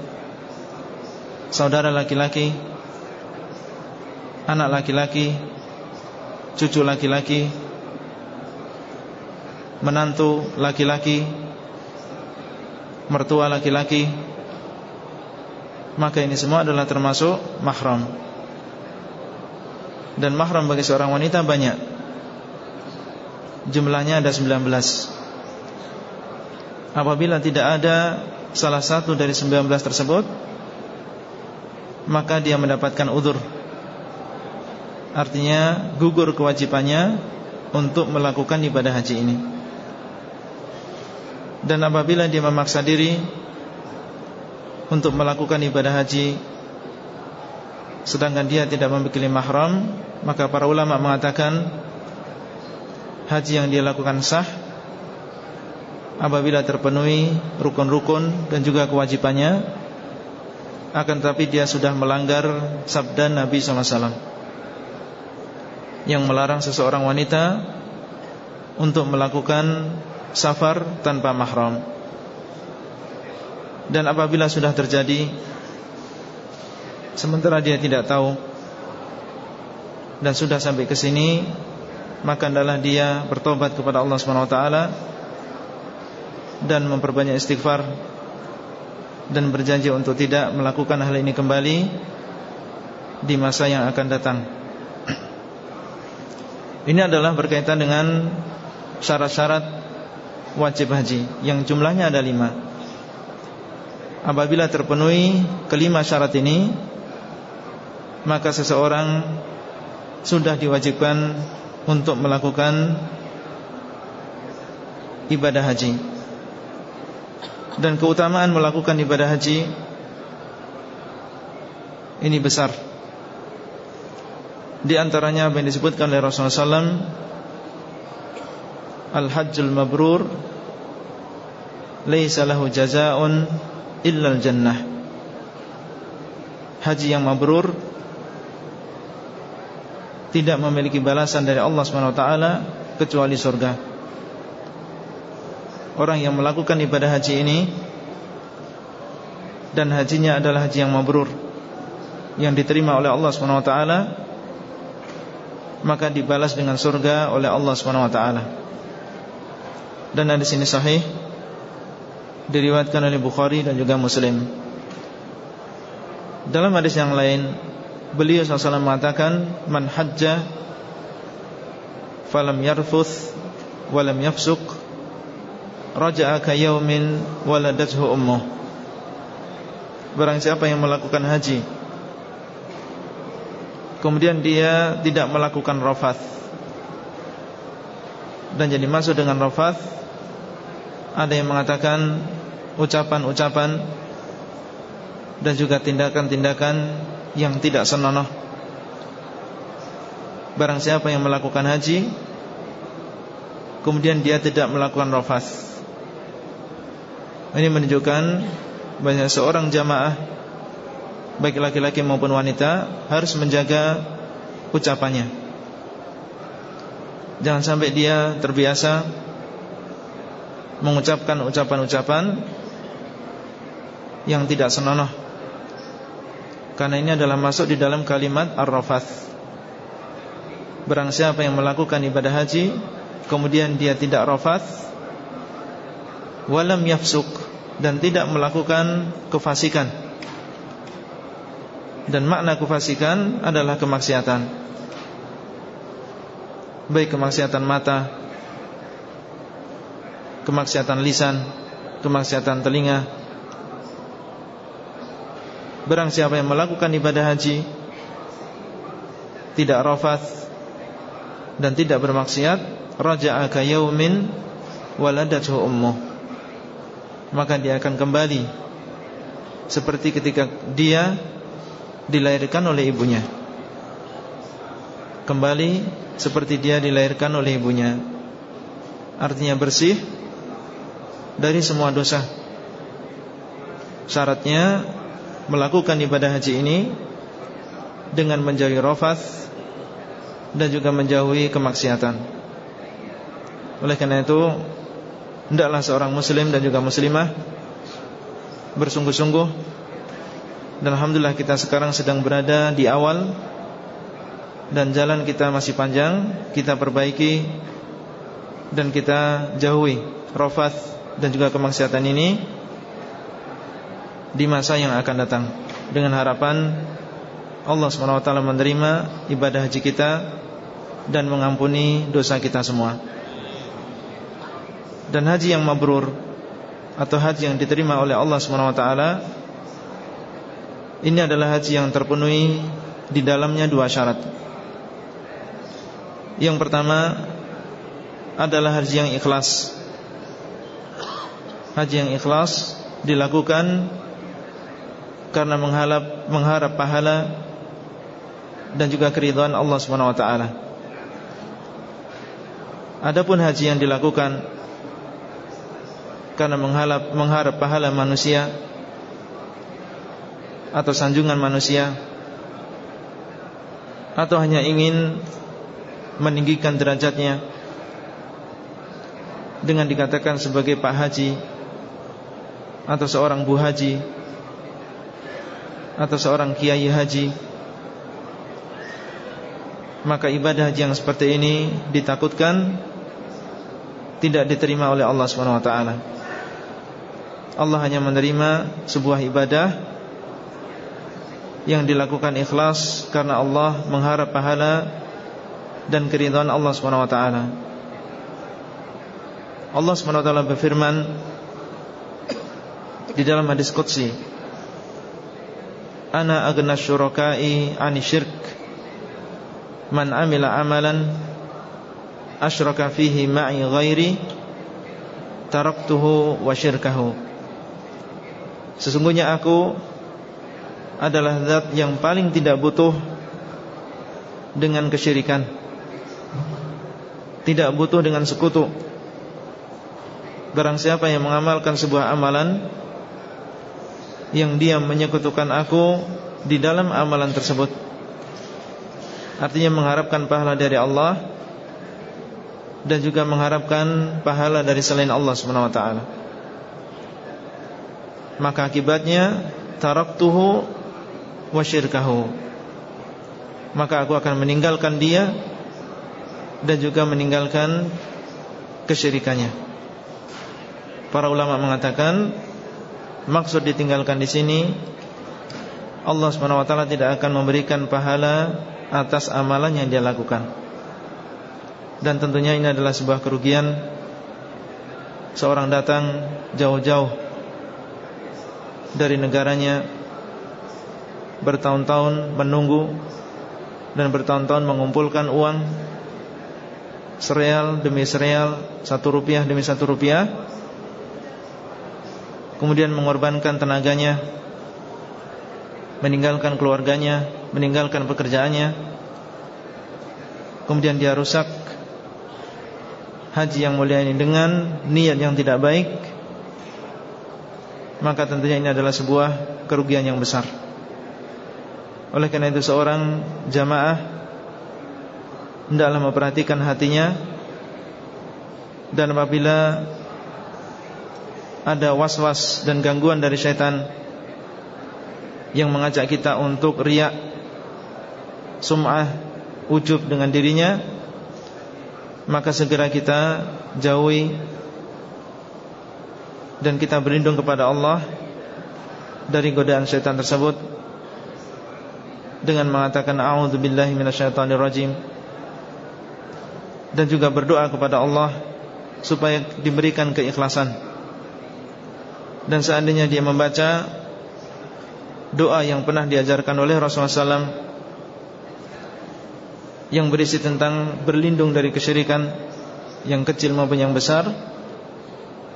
A: saudara laki-laki, anak laki-laki, cucu laki-laki, menantu laki-laki, mertua laki-laki, maka ini semua adalah termasuk mahram. Dan mahram bagi seorang wanita banyak. Jumlahnya ada 19. Apabila tidak ada salah satu dari 19 tersebut, maka dia mendapatkan udur. Artinya gugur kewajibannya untuk melakukan ibadah haji ini. Dan apabila dia memaksa diri untuk melakukan ibadah haji sedangkan dia tidak memiliki mahram maka para ulama mengatakan haji yang dia lakukan sah apabila terpenuhi rukun-rukun dan juga kewajibannya akan tapi dia sudah melanggar sabda Nabi SAW yang melarang seseorang wanita untuk melakukan safar tanpa mahram. Dan apabila sudah terjadi Sementara dia tidak tahu Dan sudah sampai ke sini Maka adalah dia bertobat kepada Allah SWT Dan memperbanyak istighfar Dan berjanji untuk tidak melakukan hal ini kembali Di masa yang akan datang Ini adalah berkaitan dengan Syarat-syarat Wajib haji Yang jumlahnya ada lima. Apabila terpenuhi kelima syarat ini Maka seseorang Sudah diwajibkan Untuk melakukan Ibadah haji. Dan keutamaan melakukan ibadah haji Ini besar Di antaranya apa yang disebutkan oleh Rasulullah SAW Al-Hajjul Mabrur Laisa lahu jaza'un illal jannah Haji yang mabrur Tidak memiliki balasan dari Allah SWT Kecuali surga. Orang yang melakukan ibadah haji ini Dan hajinya adalah haji yang mabrur Yang diterima oleh Allah SWT Maka dibalas dengan surga oleh Allah SWT Dan di sini sahih diriwayatkan oleh Bukhari dan juga Muslim. Dalam hadis yang lain, beliau SAW mengatakan, "Man hajja falam yarfuth walam yafsuk raja'a ka yaumin waladathu ummuh." Barang siapa yang melakukan haji Kemudian dia tidak melakukan rafath Dan jadi masuk dengan rafath Ada yang mengatakan ucapan-ucapan dan juga tindakan-tindakan yang tidak senonoh. Barang siapa yang melakukan haji kemudian dia tidak melakukan rafas. Ini menunjukkan banyak seorang jamaah baik laki-laki maupun wanita harus menjaga ucapannya. Jangan sampai dia terbiasa mengucapkan ucapan-ucapan yang tidak senonoh. Karena ini adalah masuk di dalam kalimat ar-rafath. Barang siapa yang melakukan ibadah haji Kemudian dia tidak rafat Walam yafsuk Dan tidak melakukan kefasikan Dan makna kefasikan adalah kemaksiatan. Baik kemaksiatan mata Kemaksiatan lisan Kemaksiatan telinga. Barang siapa yang melakukan ibadah haji Tidak rafat dan tidak bermaksiat raja'a ka yaumin waladathu ummuh. Maka dia akan kembali. Seperti ketika dia dilahirkan oleh ibunya. Kembali seperti dia dilahirkan oleh ibunya. Artinya bersih dari semua dosa. Syaratnya melakukan ibadah haji ini dengan menjauhi rafath dan juga menjauhi kemaksiatan. Oleh karena itu, hendaklah seorang muslim dan juga muslimah bersungguh-sungguh dan alhamdulillah kita sekarang sedang berada di awal dan jalan kita masih panjang, kita perbaiki dan kita jauhi rafath dan juga kemaksiatan ini di masa yang akan datang dengan harapan Allah SWT menerima ibadah haji kita dan mengampuni dosa kita semua. Dan haji yang mabrur atau haji yang diterima oleh Allah SWT ini adalah haji yang terpenuhi di dalamnya dua syarat. Yang pertama adalah haji yang ikhlas. Haji yang ikhlas dilakukan karena mengharap mengharap pahala dan juga keridhaan Allah Subhanahu wa taala. Adapun haji yang dilakukan karena mengharap, mengharap pahala manusia atau sanjungan manusia atau hanya ingin meninggikan derajatnya dengan dikatakan sebagai Pak Haji atau seorang Bu Haji atau seorang Kiai Haji maka ibadah haji yang seperti ini ditakutkan tidak diterima oleh Allah SWT Allah hanya menerima sebuah ibadah yang dilakukan ikhlas karena Allah mengharap pahala dan keridhaan Allah SWT Allah SWT berfirman di dalam hadis Qudsi Ana agna syurakai ani syirk. Man amila amalan asyraka fihi ma'i ghairi taraktuhu wa syirkahu. Sesungguhnya aku adalah zat yang paling tidak butuh dengan kesyirikan. Tidak butuh dengan sekutu. Barang siapa yang mengamalkan sebuah amalan Yang dia menyekutukan aku Di dalam amalan tersebut. Artinya mengharapkan pahala dari Allah dan juga mengharapkan pahala dari selain Allah taala. Maka akibatnya taraktuhu wa syirkahu. Maka aku akan meninggalkan dia dan juga meninggalkan kesyirikannya. Para ulama mengatakan maksud ditinggalkan di sini Allah Subhanahu wa tidak akan memberikan pahala atas amalan yang dia lakukan dan tentunya ini adalah sebuah kerugian Seorang datang jauh-jauh Dari negaranya Bertahun-tahun menunggu Dan bertahun-tahun mengumpulkan uang Sereal demi sereal Satu rupiah demi satu rupiah Kemudian mengorbankan tenaganya Meninggalkan keluarganya Meninggalkan pekerjaannya Kemudian dia rusak haji yang mulia ini dengan niat yang tidak baik Maka tentunya ini adalah sebuah kerugian yang besar Oleh karena itu seorang jamaah Hendaklah memperhatikan hatinya Dan apabila Ada was-was dan gangguan dari syaitan Yang mengajak kita untuk riak Sum'ah ujub dengan dirinya Maka segera kita jauhi Dan kita berlindung kepada Allah Dari godaan syaitan tersebut Dengan mengatakan A'udzubillahi minasyaitonirrajim. Dan juga berdoa kepada Allah Supaya diberikan keikhlasan. Dan seandainya dia membaca Doa yang pernah diajarkan oleh Rasulullah SAW yang berisi tentang berlindung dari kesyirikan yang kecil maupun yang besar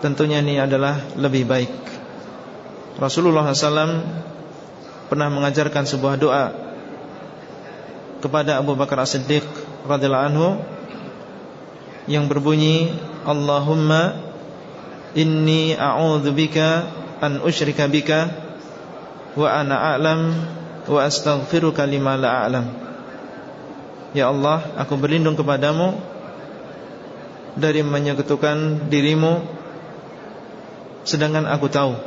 A: tentunya ini adalah lebih baik. Rasulullah SAW pernah mengajarkan sebuah doa kepada Abu Bakar As-Siddiq radhiyallahu anhu yang berbunyi Allahumma inni a'udzubika an usyrika bika wa ana a'lam wa astaghfiruka lima la a'lam. Ya Allah aku berlindung kepadamu Dari menyekutukan dirimu Sedangkan aku tahu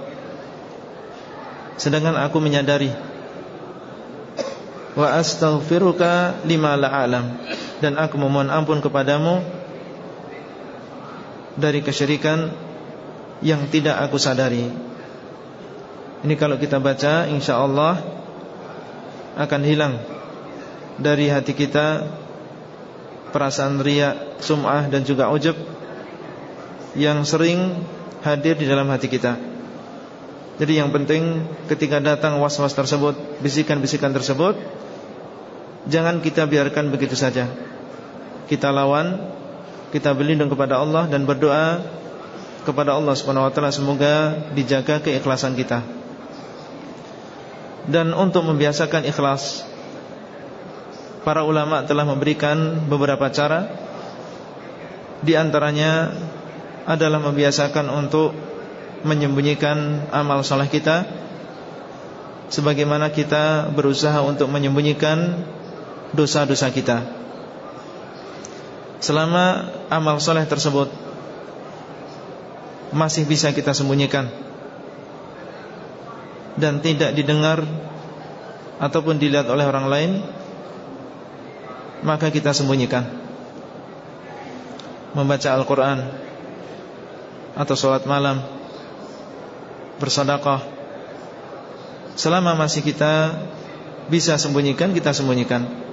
A: Sedangkan aku menyadari Wa astaghfiruka lima la'alam Dan aku memohon ampun kepadamu Dari kesyirikan Yang tidak aku sadari Ini kalau kita baca insya Allah Akan hilang dari hati kita perasaan riak, sum'ah dan juga ujub yang sering hadir di dalam hati kita. Jadi yang penting ketika datang was-was tersebut, bisikan-bisikan tersebut, jangan kita biarkan begitu saja. Kita lawan, kita berlindung kepada Allah dan berdoa kepada Allah taala semoga dijaga keikhlasan kita. Dan untuk membiasakan ikhlas para ulama telah memberikan beberapa cara Di antaranya adalah membiasakan untuk menyembunyikan amal soleh kita Sebagaimana kita berusaha untuk menyembunyikan dosa-dosa kita. Selama amal soleh tersebut Masih bisa kita sembunyikan Dan tidak didengar Ataupun dilihat oleh orang lain maka kita sembunyikan. Membaca Al-Quran Atau sholat malam Bersadaqah Selama masih kita Bisa sembunyikan, kita sembunyikan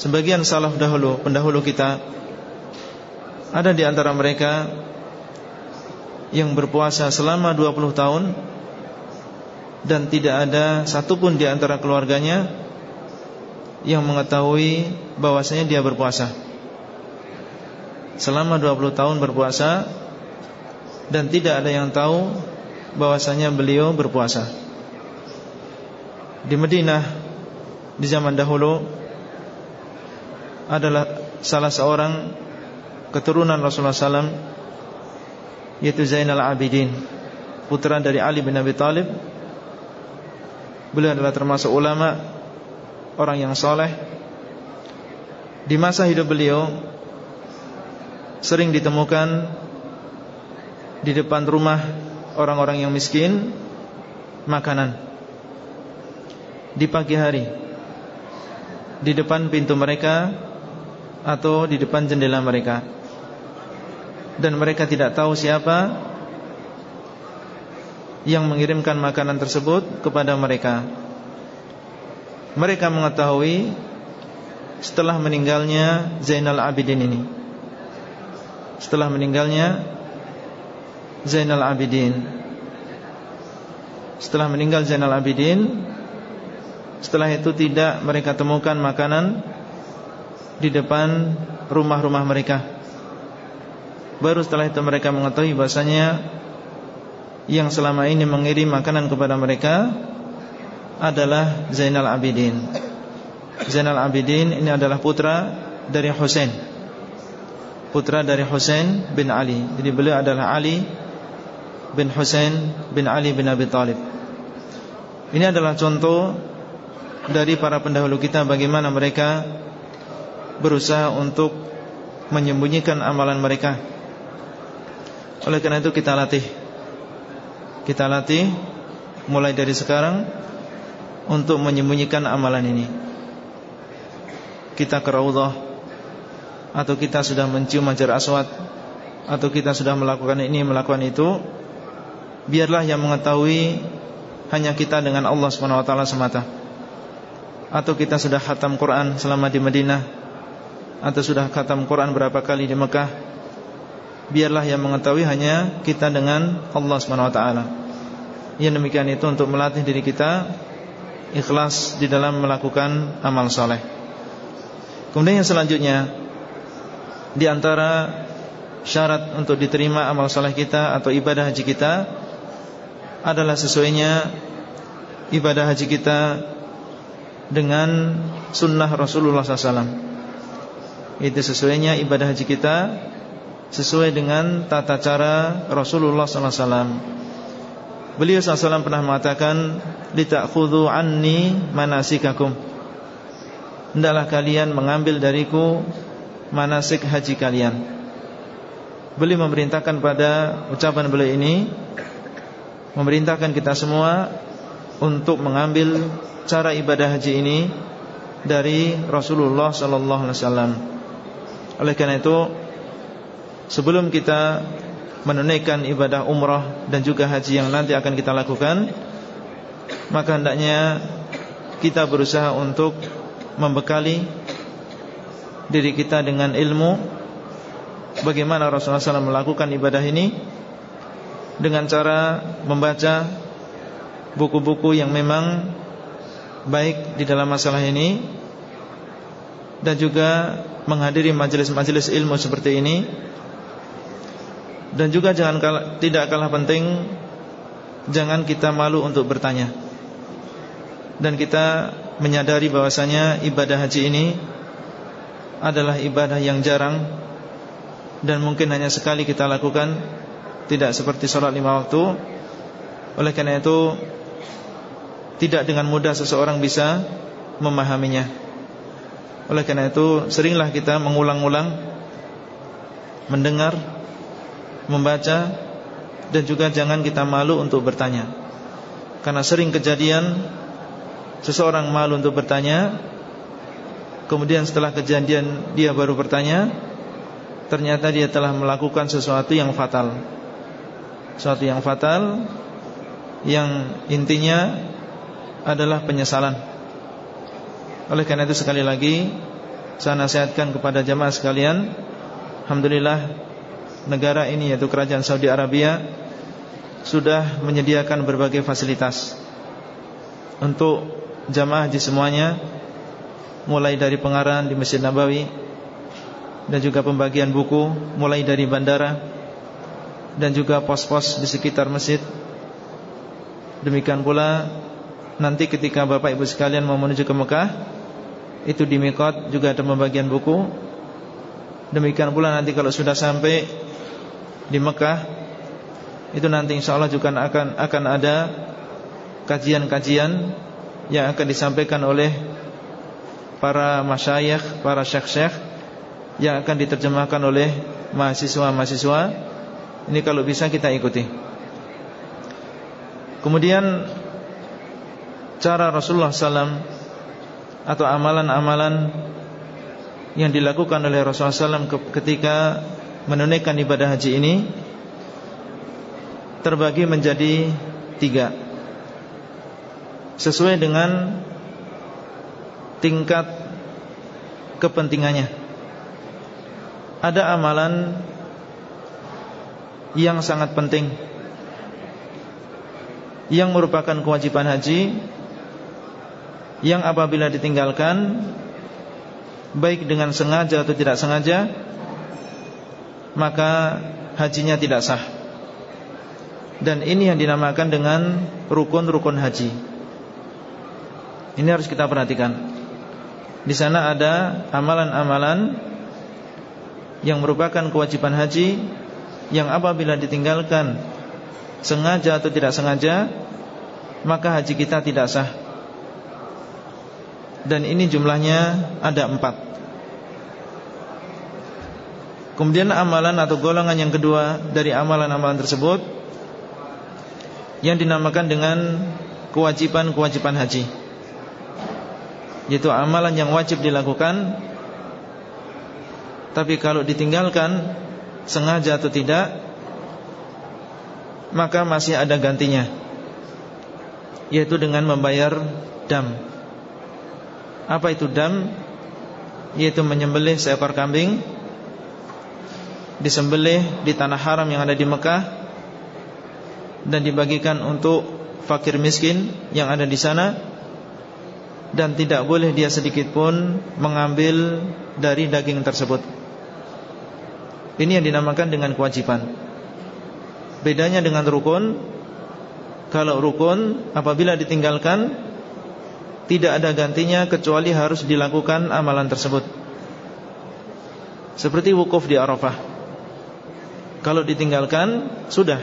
A: Sebagian salaf dahulu Pendahulu kita Ada di antara mereka Yang berpuasa selama 20 tahun Dan tidak ada Satupun di antara keluarganya yang mengetahui bahwasanya dia berpuasa. Selama 20 tahun berpuasa Dan tidak ada yang tahu bahwasanya beliau berpuasa. Di Madinah Di zaman dahulu Adalah salah seorang Keturunan Rasulullah SAW Yaitu Zainal Abidin Putra dari Ali bin Abi Talib Beliau adalah termasuk ulama orang yang soleh Di masa hidup beliau Sering ditemukan Di depan rumah Orang-orang yang miskin Makanan. Di pagi hari Di depan pintu mereka Atau di depan jendela mereka Dan mereka tidak tahu siapa Yang mengirimkan makanan tersebut Kepada mereka mereka mengetahui setelah meninggalnya Zainal Abidin ini. Setelah meninggalnya Zainal Abidin. Setelah meninggal Zainal Abidin, setelah itu tidak mereka temukan makanan di depan rumah-rumah mereka. Baru setelah itu mereka mengetahui bahasanya yang selama ini mengirim makanan kepada mereka adalah Zainal Abidin. Zainal Abidin ini adalah putra dari Husain. Putra dari Husain bin Ali. Jadi beliau adalah Ali bin Husain bin Ali bin Abi Talib. Ini adalah contoh dari para pendahulu kita bagaimana mereka berusaha untuk menyembunyikan amalan mereka. Oleh karena itu kita latih. Kita latih mulai dari sekarang untuk menyembunyikan amalan ini. Kita ke Raudhah Atau kita sudah mencium Hajar Aswad Atau kita sudah melakukan ini, melakukan itu Biarlah yang mengetahui Hanya kita dengan Allah SWT semata. Atau kita sudah khatam Quran selama di Madinah Atau sudah khatam Quran berapa kali di Mekah? Biarlah yang mengetahui hanya kita dengan Allah SWT Yang demikian itu untuk melatih diri kita Ikhlas di dalam melakukan amal soleh Kemudian yang selanjutnya Di antara syarat untuk diterima amal soleh kita Atau ibadah haji kita Adalah sesuainya Ibadah haji kita Dengan sunnah Rasulullah SAW Itu sesuainya ibadah haji kita Sesuai dengan tata cara Rasulullah SAW Beliau SAW pernah mengatakan Lita'khudhu anni manasikakum. Hendaklah kalian mengambil dariku Manasik haji kalian. Beliau memerintahkan pada ucapan beliau ini Memerintahkan kita semua Untuk mengambil cara ibadah haji ini Dari Rasulullah SAW Oleh karena itu Sebelum kita menunaikan ibadah umrah dan juga haji yang nanti akan kita lakukan Maka hendaknya kita berusaha untuk membekali diri kita dengan ilmu Bagaimana Rasulullah SAW melakukan ibadah ini Dengan cara membaca buku-buku yang memang baik di dalam masalah ini Dan juga menghadiri majelis-majelis ilmu seperti ini. Dan juga jangan kalah, tidak kalah penting Jangan kita malu untuk bertanya. Dan kita menyadari bahwasanya ibadah haji ini Adalah ibadah yang jarang Dan mungkin hanya sekali kita lakukan Tidak seperti sholat lima waktu. Oleh karena itu Tidak dengan mudah seseorang bisa memahaminya Oleh karena itu Seringlah kita mengulang-ulang Mendengar membaca dan juga jangan kita malu untuk bertanya. Karena sering kejadian seseorang malu untuk bertanya, kemudian setelah kejadian dia baru bertanya, ternyata dia telah melakukan sesuatu yang fatal. Sesuatu yang fatal yang intinya adalah penyesalan. Oleh karena itu sekali lagi saya nasihatkan kepada jamaah sekalian, alhamdulillah negara ini yaitu kerajaan Saudi Arabia sudah menyediakan berbagai fasilitas untuk jamaah haji semuanya mulai dari pengarahan di Masjid Nabawi dan juga pembagian buku mulai dari bandara dan juga pos-pos di sekitar masjid. Demikian pula nanti ketika Bapak Ibu sekalian mau menuju ke Mekah itu di Mikot juga ada pembagian buku demikian pula nanti kalau sudah sampai di Mekah itu nanti insya Allah juga akan akan ada kajian-kajian yang akan disampaikan oleh para masyayikh, para syekh-syekh yang akan diterjemahkan oleh mahasiswa-mahasiswa. Ini kalau bisa kita ikuti. Kemudian cara Rasulullah SAW atau amalan-amalan yang dilakukan oleh Rasulullah SAW ketika menunaikan ibadah haji ini terbagi menjadi tiga sesuai dengan tingkat kepentingannya. Ada amalan yang sangat penting yang merupakan kewajiban haji yang apabila ditinggalkan baik dengan sengaja atau tidak sengaja maka hajinya tidak sah. Dan ini yang dinamakan dengan rukun-rukun haji. Ini harus kita perhatikan. Di sana ada amalan-amalan yang merupakan kewajiban haji yang apabila ditinggalkan sengaja atau tidak sengaja maka haji kita tidak sah. Dan ini jumlahnya ada empat Kemudian amalan atau golongan yang kedua dari amalan-amalan tersebut Yang dinamakan dengan kewajiban-kewajiban haji Yaitu amalan yang wajib dilakukan Tapi kalau ditinggalkan sengaja atau tidak maka masih ada gantinya yaitu dengan membayar dam. Apa itu dam? Yaitu menyembelih seekor kambing disembelih di tanah haram yang ada di Mekah dan dibagikan untuk fakir miskin yang ada di sana dan tidak boleh dia sedikit pun mengambil dari daging tersebut. Ini yang dinamakan dengan kewajiban. Bedanya dengan rukun, kalau rukun apabila ditinggalkan tidak ada gantinya kecuali harus dilakukan amalan tersebut. Seperti wukuf di Arafah. Kalau ditinggalkan Sudah.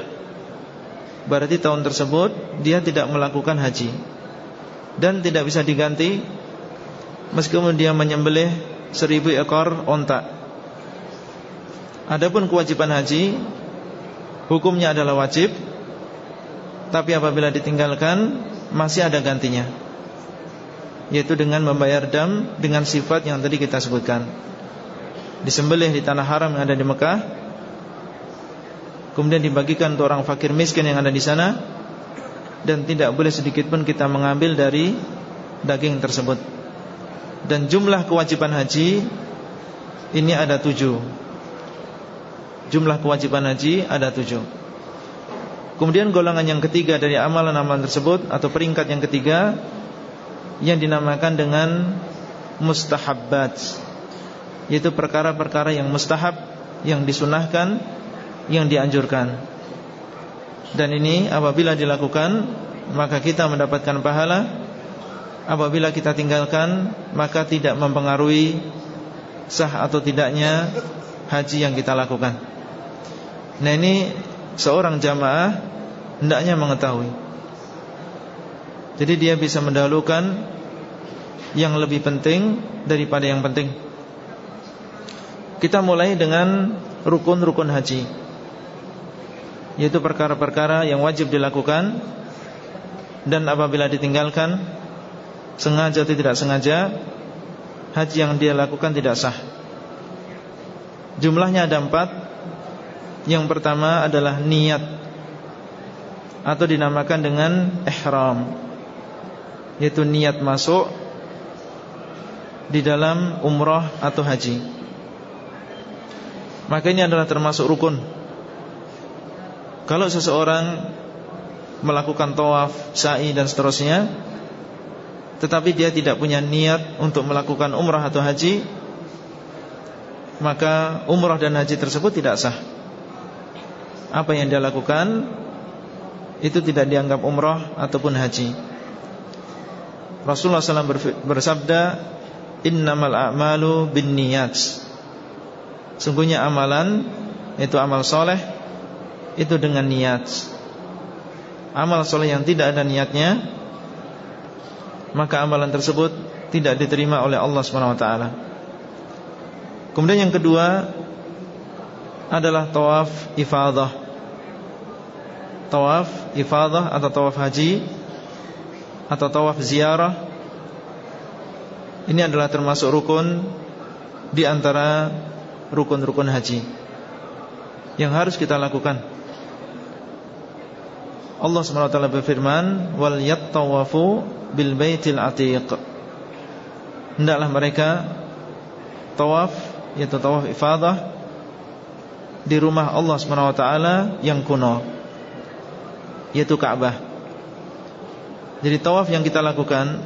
A: Berarti tahun tersebut Dia tidak melakukan haji. Dan tidak bisa diganti Meskipun dia menyembelih Seribu ekor onta. Adapun kewajiban haji Hukumnya adalah wajib. Tapi apabila ditinggalkan Masih ada gantinya Yaitu dengan membayar dam Dengan sifat yang tadi kita sebutkan Disembelih di tanah haram yang ada di Mekah kemudian dibagikan untuk orang fakir miskin yang ada di sana dan tidak boleh sedikit pun kita mengambil dari daging tersebut. Dan jumlah kewajiban haji ini ada tujuh. Jumlah kewajiban haji ada tujuh. Kemudian golongan yang ketiga dari amalan-amalan tersebut atau peringkat yang ketiga yang dinamakan dengan mustahabbat, yaitu perkara-perkara yang mustahab yang disunahkan yang dianjurkan. Dan ini apabila dilakukan Maka kita mendapatkan pahala. Apabila kita tinggalkan Maka tidak mempengaruhi Sah atau tidaknya Haji yang kita lakukan. Nah ini Seorang jamaah Hendaknya mengetahui Jadi dia bisa mendahulukan Yang lebih penting Daripada yang penting Kita mulai dengan Rukun-rukun haji yaitu perkara-perkara yang wajib dilakukan dan apabila ditinggalkan sengaja atau tidak sengaja haji yang dia lakukan tidak sah. Jumlahnya ada empat. Yang pertama adalah niat atau dinamakan dengan ihram, yaitu niat masuk di dalam umrah atau haji. Maka ini adalah termasuk rukun. Kalau seseorang melakukan tawaf, sa'i dan seterusnya Tetapi dia tidak punya niat untuk melakukan umrah atau haji Maka umrah dan haji tersebut tidak sah. Apa yang dia lakukan Itu tidak dianggap umrah ataupun haji Rasulullah SAW bersabda Innamal a'malu bin niyat Sungguhnya amalan Itu amal soleh itu dengan niat. Amal soleh yang tidak ada niatnya Maka amalan tersebut Tidak diterima oleh Allah SWT Kemudian yang kedua Adalah tawaf ifadah. Tawaf ifadah atau tawaf haji Atau tawaf ziarah Ini adalah termasuk rukun Di antara Rukun-rukun haji Yang harus kita lakukan. Allah SWT berfirman wal yattawafu bil baitil atiq. Hendaklah mereka tawaf yaitu tawaf ifadah di rumah Allah SWT yang kuno yaitu Ka'bah jadi tawaf yang kita lakukan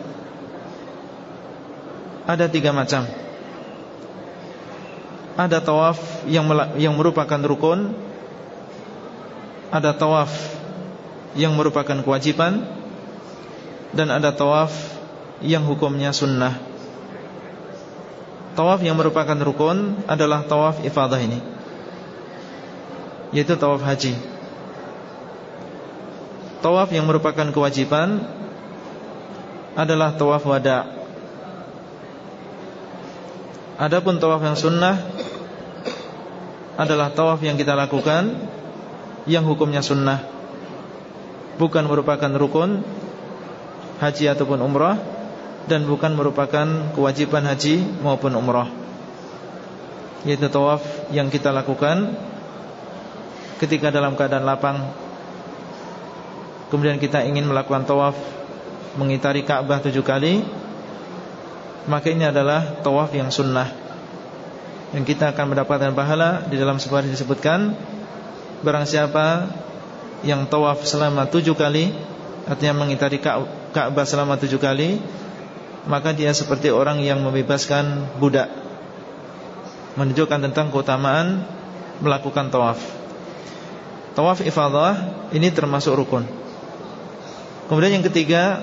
A: ada tiga macam ada tawaf yang yang merupakan rukun ada tawaf yang merupakan kewajiban dan ada tawaf yang hukumnya sunnah. Tawaf yang merupakan rukun adalah tawaf ifadah ini Yaitu tawaf haji Tawaf yang merupakan kewajiban Adalah tawaf wada. Adapun tawaf yang sunnah Adalah tawaf yang kita lakukan Yang hukumnya sunnah. Bukan merupakan rukun haji ataupun umrah dan bukan merupakan kewajiban haji maupun umrah. Yaitu tawaf yang kita lakukan Ketika dalam keadaan lapang. Kemudian kita ingin melakukan tawaf Mengitari Ka'bah tujuh kali Maka ini adalah tawaf yang sunnah. Yang kita akan mendapatkan pahala Di dalam sebuah disebutkan Barang siapa yang tawaf selama tujuh kali Artinya mengitari Ka'bah selama tujuh kali Maka dia seperti orang yang membebaskan budak. Menunjukkan tentang keutamaan Melakukan tawaf. Tawaf ifadah Ini termasuk rukun. Kemudian yang ketiga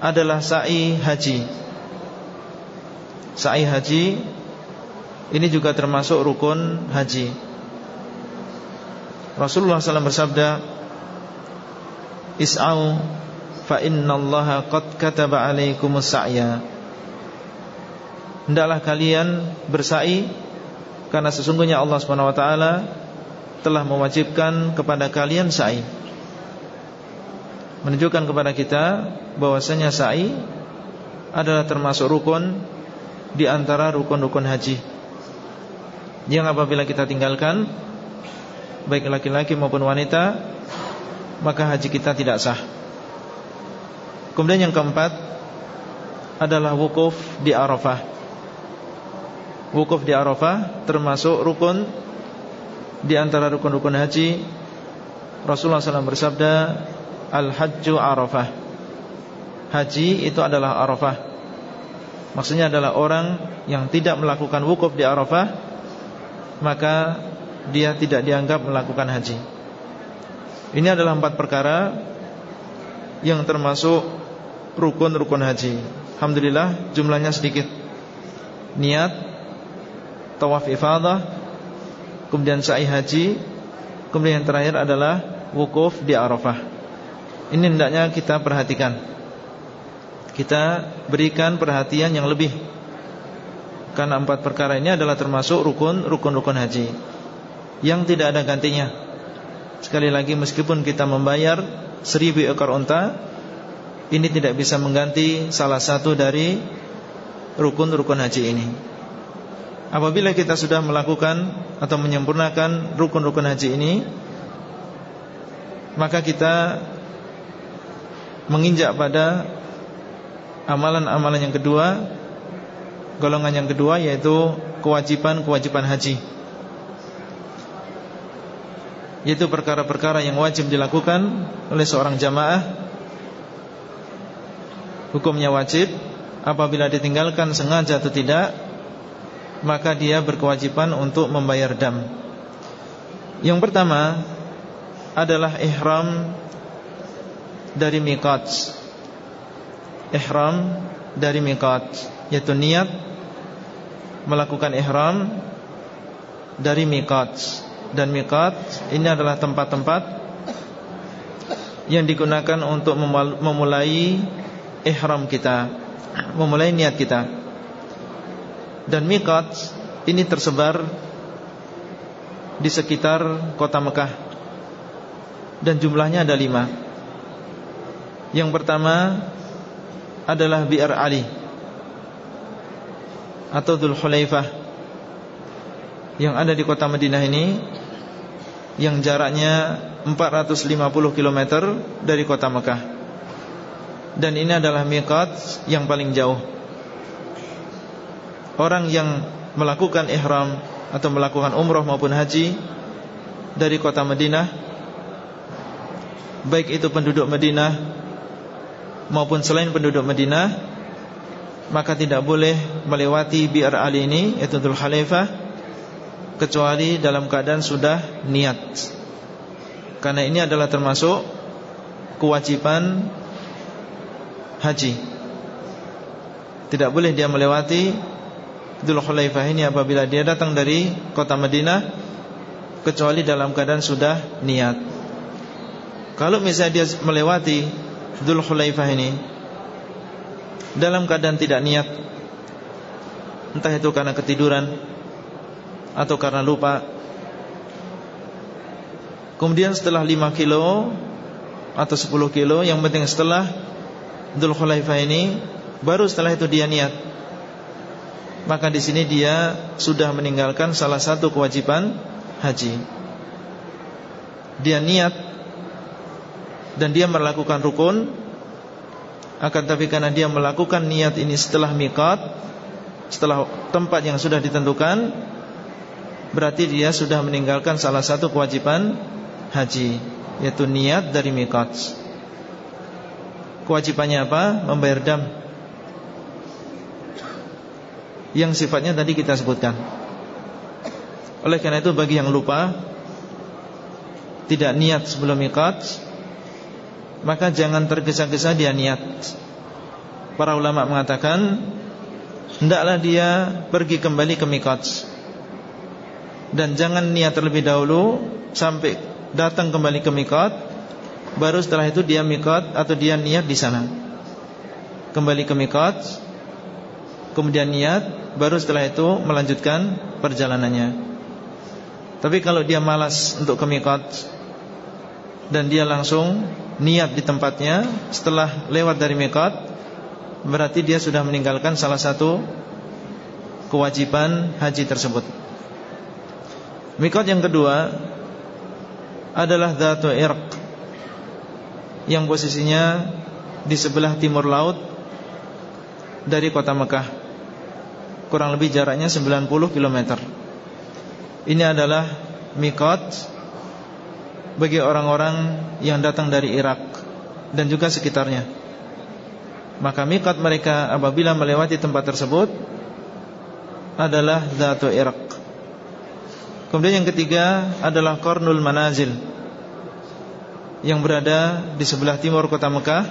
A: Adalah sa'i haji. Sa'i haji Ini juga termasuk rukun haji. Rasulullah SAW bersabda Is'au fa innallaha qad kataba alaikumus sa'ya. Hendaklah kalian bersa'i karena sesungguhnya Allah taala telah mewajibkan kepada kalian sa'i. Menunjukkan kepada kita bahwasanya sa'i adalah termasuk rukun di antara rukun-rukun haji. Yang apabila kita tinggalkan baik laki-laki maupun wanita maka haji kita tidak sah. Kemudian yang keempat adalah wukuf di Arafah. Wukuf di Arafah termasuk rukun di antara rukun-rukun haji. Rasulullah SAW bersabda, Al-Hajju Arafah. Haji itu adalah Arafah. Maksudnya adalah orang yang tidak melakukan wukuf di Arafah, maka dia tidak dianggap melakukan haji. Ini adalah empat perkara yang termasuk rukun-rukun haji. Alhamdulillah jumlahnya sedikit. Niat, tawaf ifadah, kemudian sa'i haji, kemudian yang terakhir adalah wukuf di Arafah. Ini hendaknya kita perhatikan. Kita berikan perhatian yang lebih Karena empat perkara ini adalah termasuk rukun Rukun-rukun haji yang tidak ada gantinya. Sekali lagi meskipun kita membayar seribu ekor unta, ini tidak bisa mengganti salah satu dari rukun-rukun haji ini. Apabila kita sudah melakukan atau menyempurnakan rukun-rukun haji ini, maka kita menginjak pada amalan-amalan yang kedua, golongan yang kedua yaitu kewajiban-kewajiban haji. Yaitu perkara-perkara yang wajib dilakukan oleh seorang jamaah. Hukumnya wajib. Apabila ditinggalkan sengaja atau tidak Maka dia berkewajiban untuk membayar dam. Yang pertama Adalah ihram Dari miqat Ihram Dari miqat Yaitu niat Melakukan ihram Dari miqat dan miqat ini adalah tempat-tempat yang digunakan untuk memulai ihram kita, memulai niat kita. Dan miqat ini tersebar di sekitar kota Mekah dan jumlahnya ada lima. Yang pertama adalah Bi'ar Ali atau Dhul Hulaifah yang ada di kota Madinah ini yang jaraknya 450 km dari kota Mekah. Dan ini adalah miqat yang paling jauh. Orang yang melakukan ihram atau melakukan umroh maupun haji dari kota Madinah baik itu penduduk Madinah maupun selain penduduk Madinah maka tidak boleh melewati Bi'ar Ali ini yaitu Dhul Khalifah kecuali dalam keadaan sudah niat. Karena ini adalah termasuk kewajiban haji. Tidak boleh dia melewati Dhul Khulaifah ini apabila dia datang dari kota Madinah kecuali dalam keadaan sudah niat. Kalau misalnya dia melewati Dhul Khulaifah ini dalam keadaan tidak niat entah itu karena ketiduran atau karena lupa Kemudian setelah 5 kilo Atau 10 kilo Yang penting setelah Dhul Khulaifah ini Baru setelah itu dia niat maka di sini dia sudah meninggalkan salah satu kewajiban haji. Dia niat dan dia melakukan rukun akan tapi karena dia melakukan niat ini setelah miqat setelah tempat yang sudah ditentukan berarti dia sudah meninggalkan salah satu kewajiban haji yaitu niat dari miqat. Kewajibannya apa? Membayar dam yang sifatnya tadi kita sebutkan. Oleh karena itu bagi yang lupa tidak niat sebelum miqat, maka jangan tergesa-gesa dia niat. Para ulama mengatakan hendaklah dia pergi kembali ke miqat. Dan jangan niat terlebih dahulu sampai datang kembali ke miqat, baru setelah itu dia miqat atau dia niat di sana. Kembali ke miqat, kemudian niat baru setelah itu melanjutkan perjalanannya. Tapi kalau dia malas untuk ke mikot dan dia langsung niat di tempatnya setelah lewat dari mikot, berarti dia sudah meninggalkan salah satu kewajiban haji tersebut. Mikot yang kedua adalah Dhatu Irq yang posisinya di sebelah timur laut dari kota Mekah kurang lebih jaraknya 90 km. Ini adalah mikot bagi orang-orang yang datang dari Irak dan juga sekitarnya. Maka mikot mereka apabila melewati tempat tersebut adalah Zatu Irak. Kemudian yang ketiga adalah Kornul Manazil yang berada di sebelah timur kota Mekah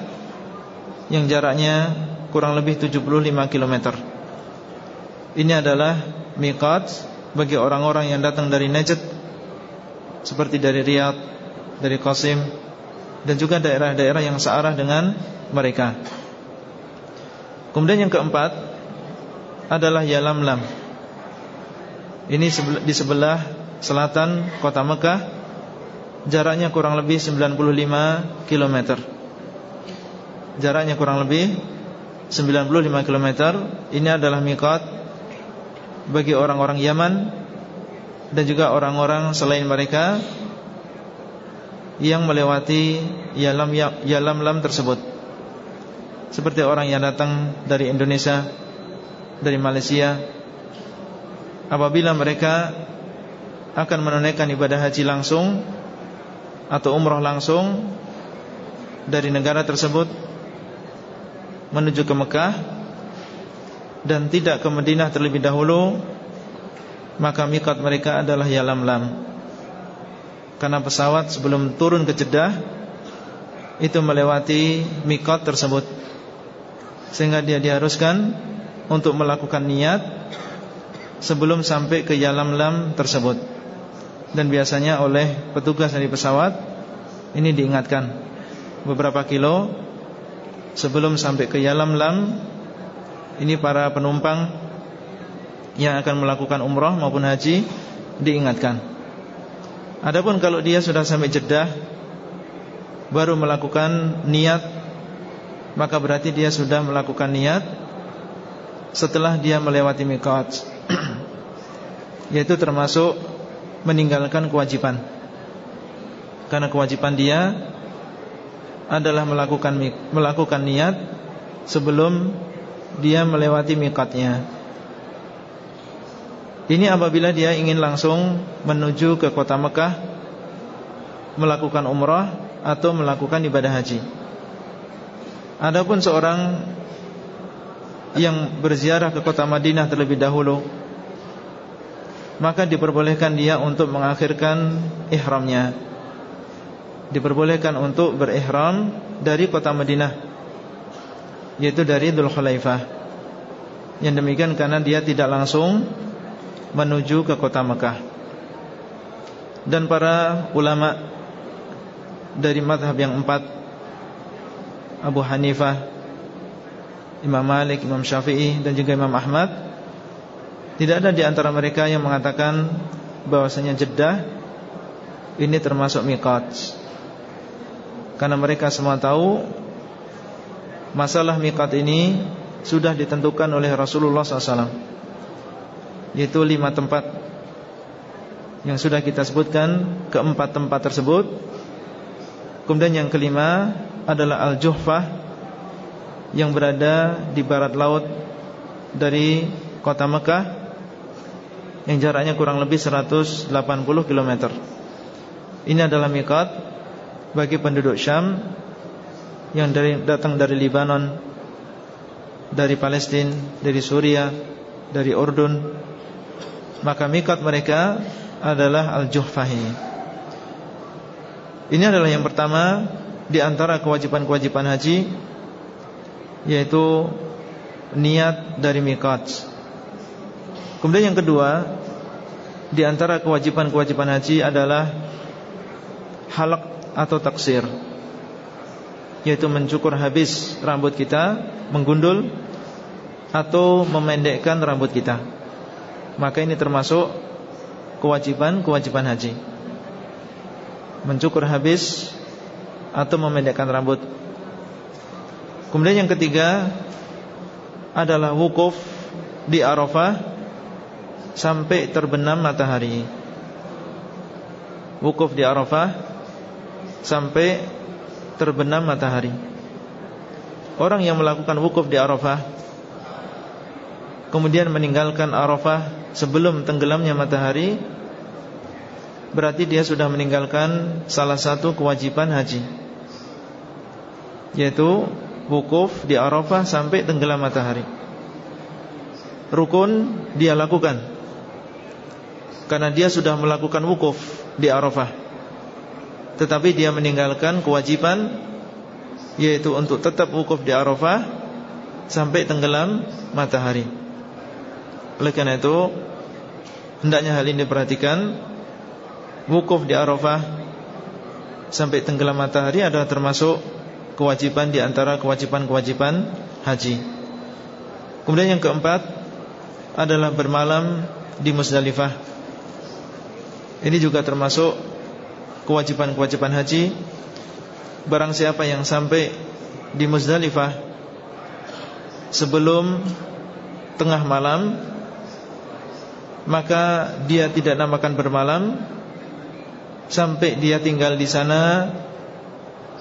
A: yang jaraknya kurang lebih 75 kilometer. Ini adalah miqat bagi orang-orang yang datang dari Najd seperti dari Riyadh, dari Qasim dan juga daerah-daerah yang searah dengan mereka. Kemudian yang keempat adalah Yalamlam. Ini di sebelah selatan kota Mekah Jaraknya kurang lebih 95 km Jaraknya kurang lebih 95 km Ini adalah miqat bagi orang-orang Yaman dan juga orang-orang selain mereka yang melewati yalam yalam lam tersebut. Seperti orang yang datang dari Indonesia, dari Malaysia, apabila mereka akan menunaikan ibadah haji langsung atau umroh langsung dari negara tersebut menuju ke Mekah dan tidak ke Madinah terlebih dahulu maka mikat mereka adalah Yalamlam karena pesawat sebelum turun ke Jeddah itu melewati mikat tersebut. Sehingga dia diharuskan untuk melakukan niat sebelum sampai ke Yalamlam tersebut. Dan biasanya oleh petugas dari pesawat ini diingatkan. Beberapa kilo sebelum sampai ke Yalamlam ini para penumpang yang akan melakukan umrah maupun haji diingatkan. Adapun kalau dia sudah sampai Jeddah baru melakukan niat maka berarti dia sudah melakukan niat setelah dia melewati miqat. (clears throat) Yaitu termasuk meninggalkan kewajiban. Karena kewajiban dia adalah melakukan melakukan niat sebelum dia melewati mikatnya Ini apabila dia ingin langsung menuju ke kota Mekah Melakukan umrah atau melakukan ibadah haji Adapun seorang yang berziarah ke kota Madinah terlebih dahulu Maka diperbolehkan dia untuk mengakhirkan ihramnya Diperbolehkan untuk berihram dari kota Madinah yaitu dari Dhul Khulaifah. Yang demikian karena dia tidak langsung menuju ke kota Mekah. Dan para ulama dari madhab yang empat Abu Hanifah, Imam Malik, Imam Syafi'i dan juga Imam Ahmad tidak ada di antara mereka yang mengatakan bahwasanya Jeddah ini termasuk miqat. Karena mereka semua tahu Masalah miqat ini sudah ditentukan oleh Rasulullah SAW Yaitu lima tempat Yang sudah kita sebutkan. Keempat tempat tersebut. Kemudian yang kelima Adalah Al-Juhfah Yang berada di barat laut Dari kota Mekah Yang jaraknya kurang lebih 180 km Ini adalah mikat Bagi penduduk Syam Yang dari, datang dari Libanon Dari Palestina Dari Suria Dari Urdun maka mikat mereka adalah Al-Juhfahi. Ini adalah yang pertama Di antara kewajiban-kewajiban haji Yaitu Niat dari mikat. Kemudian yang kedua Di antara kewajiban-kewajiban haji adalah Halak atau taksir Yaitu mencukur habis rambut kita Menggundul Atau memendekkan rambut kita maka ini termasuk kewajiban-kewajiban haji. Mencukur habis Atau memendekkan rambut. Kemudian yang ketiga Adalah wukuf Di Arafah Sampai terbenam matahari. Wukuf di Arafah Sampai terbenam matahari. Orang yang melakukan wukuf di Arafah Kemudian meninggalkan Arafah sebelum tenggelamnya matahari Berarti dia sudah meninggalkan salah satu kewajiban haji Yaitu wukuf di Arafah sampai tenggelam matahari. Rukun dia lakukan Karena dia sudah melakukan wukuf di Arafah Tetapi dia meninggalkan kewajiban Yaitu untuk tetap wukuf di Arafah Sampai tenggelam matahari oleh karena itu Hendaknya hal ini diperhatikan. Wukuf di Arafah Sampai tenggelam matahari adalah termasuk Kewajiban di antara kewajiban-kewajiban haji. Kemudian yang keempat Adalah bermalam di Musdalifah Ini juga termasuk Kewajiban-kewajiban haji. Barang siapa yang sampai Di Musdalifah Sebelum Tengah malam maka dia tidak namakan bermalam sampai dia tinggal di sana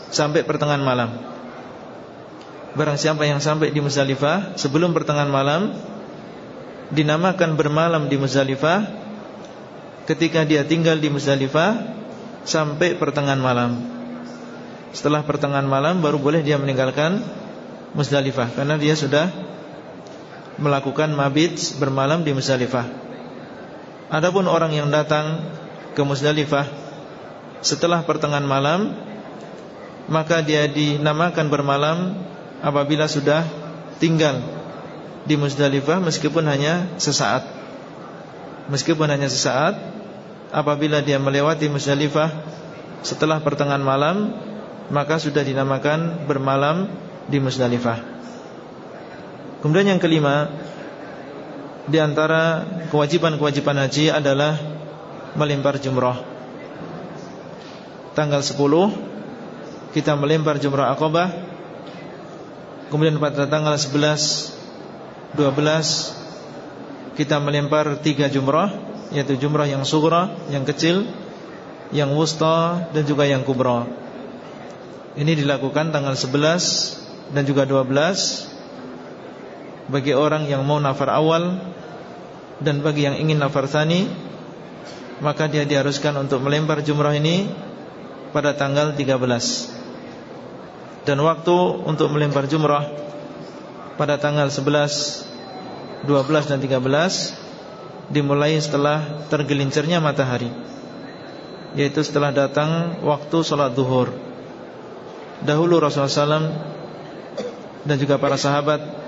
A: sampai pertengahan malam. Barang siapa yang sampai di Muzdalifah sebelum pertengahan malam dinamakan bermalam di Muzdalifah ketika dia tinggal di Muzdalifah sampai pertengahan malam. Setelah pertengahan malam baru boleh dia meninggalkan Muzdalifah karena dia sudah melakukan mabit bermalam di Muzdalifah. Adapun orang yang datang ke Musdalifah setelah pertengahan malam maka dia dinamakan bermalam apabila sudah tinggal di Musdalifah meskipun hanya sesaat. Meskipun hanya sesaat apabila dia melewati Musdalifah setelah pertengahan malam maka sudah dinamakan bermalam di Musdalifah. Kemudian yang kelima di antara kewajiban-kewajiban haji adalah melempar jumrah. Tanggal 10 kita melempar jumrah akobah. Kemudian pada tanggal 11 12 kita melempar tiga jumrah yaitu jumrah yang sugra, yang kecil, yang wusta dan juga yang kubra. Ini dilakukan tanggal 11 dan juga 12 bagi orang yang mau nafar awal dan bagi yang ingin nafar thani Maka dia diharuskan untuk melempar jumrah ini Pada tanggal 13 Dan waktu untuk melempar jumrah Pada tanggal 11 12 dan 13 Dimulai setelah tergelincirnya matahari Yaitu setelah datang waktu sholat duhur. Dahulu Rasulullah SAW Dan juga para sahabat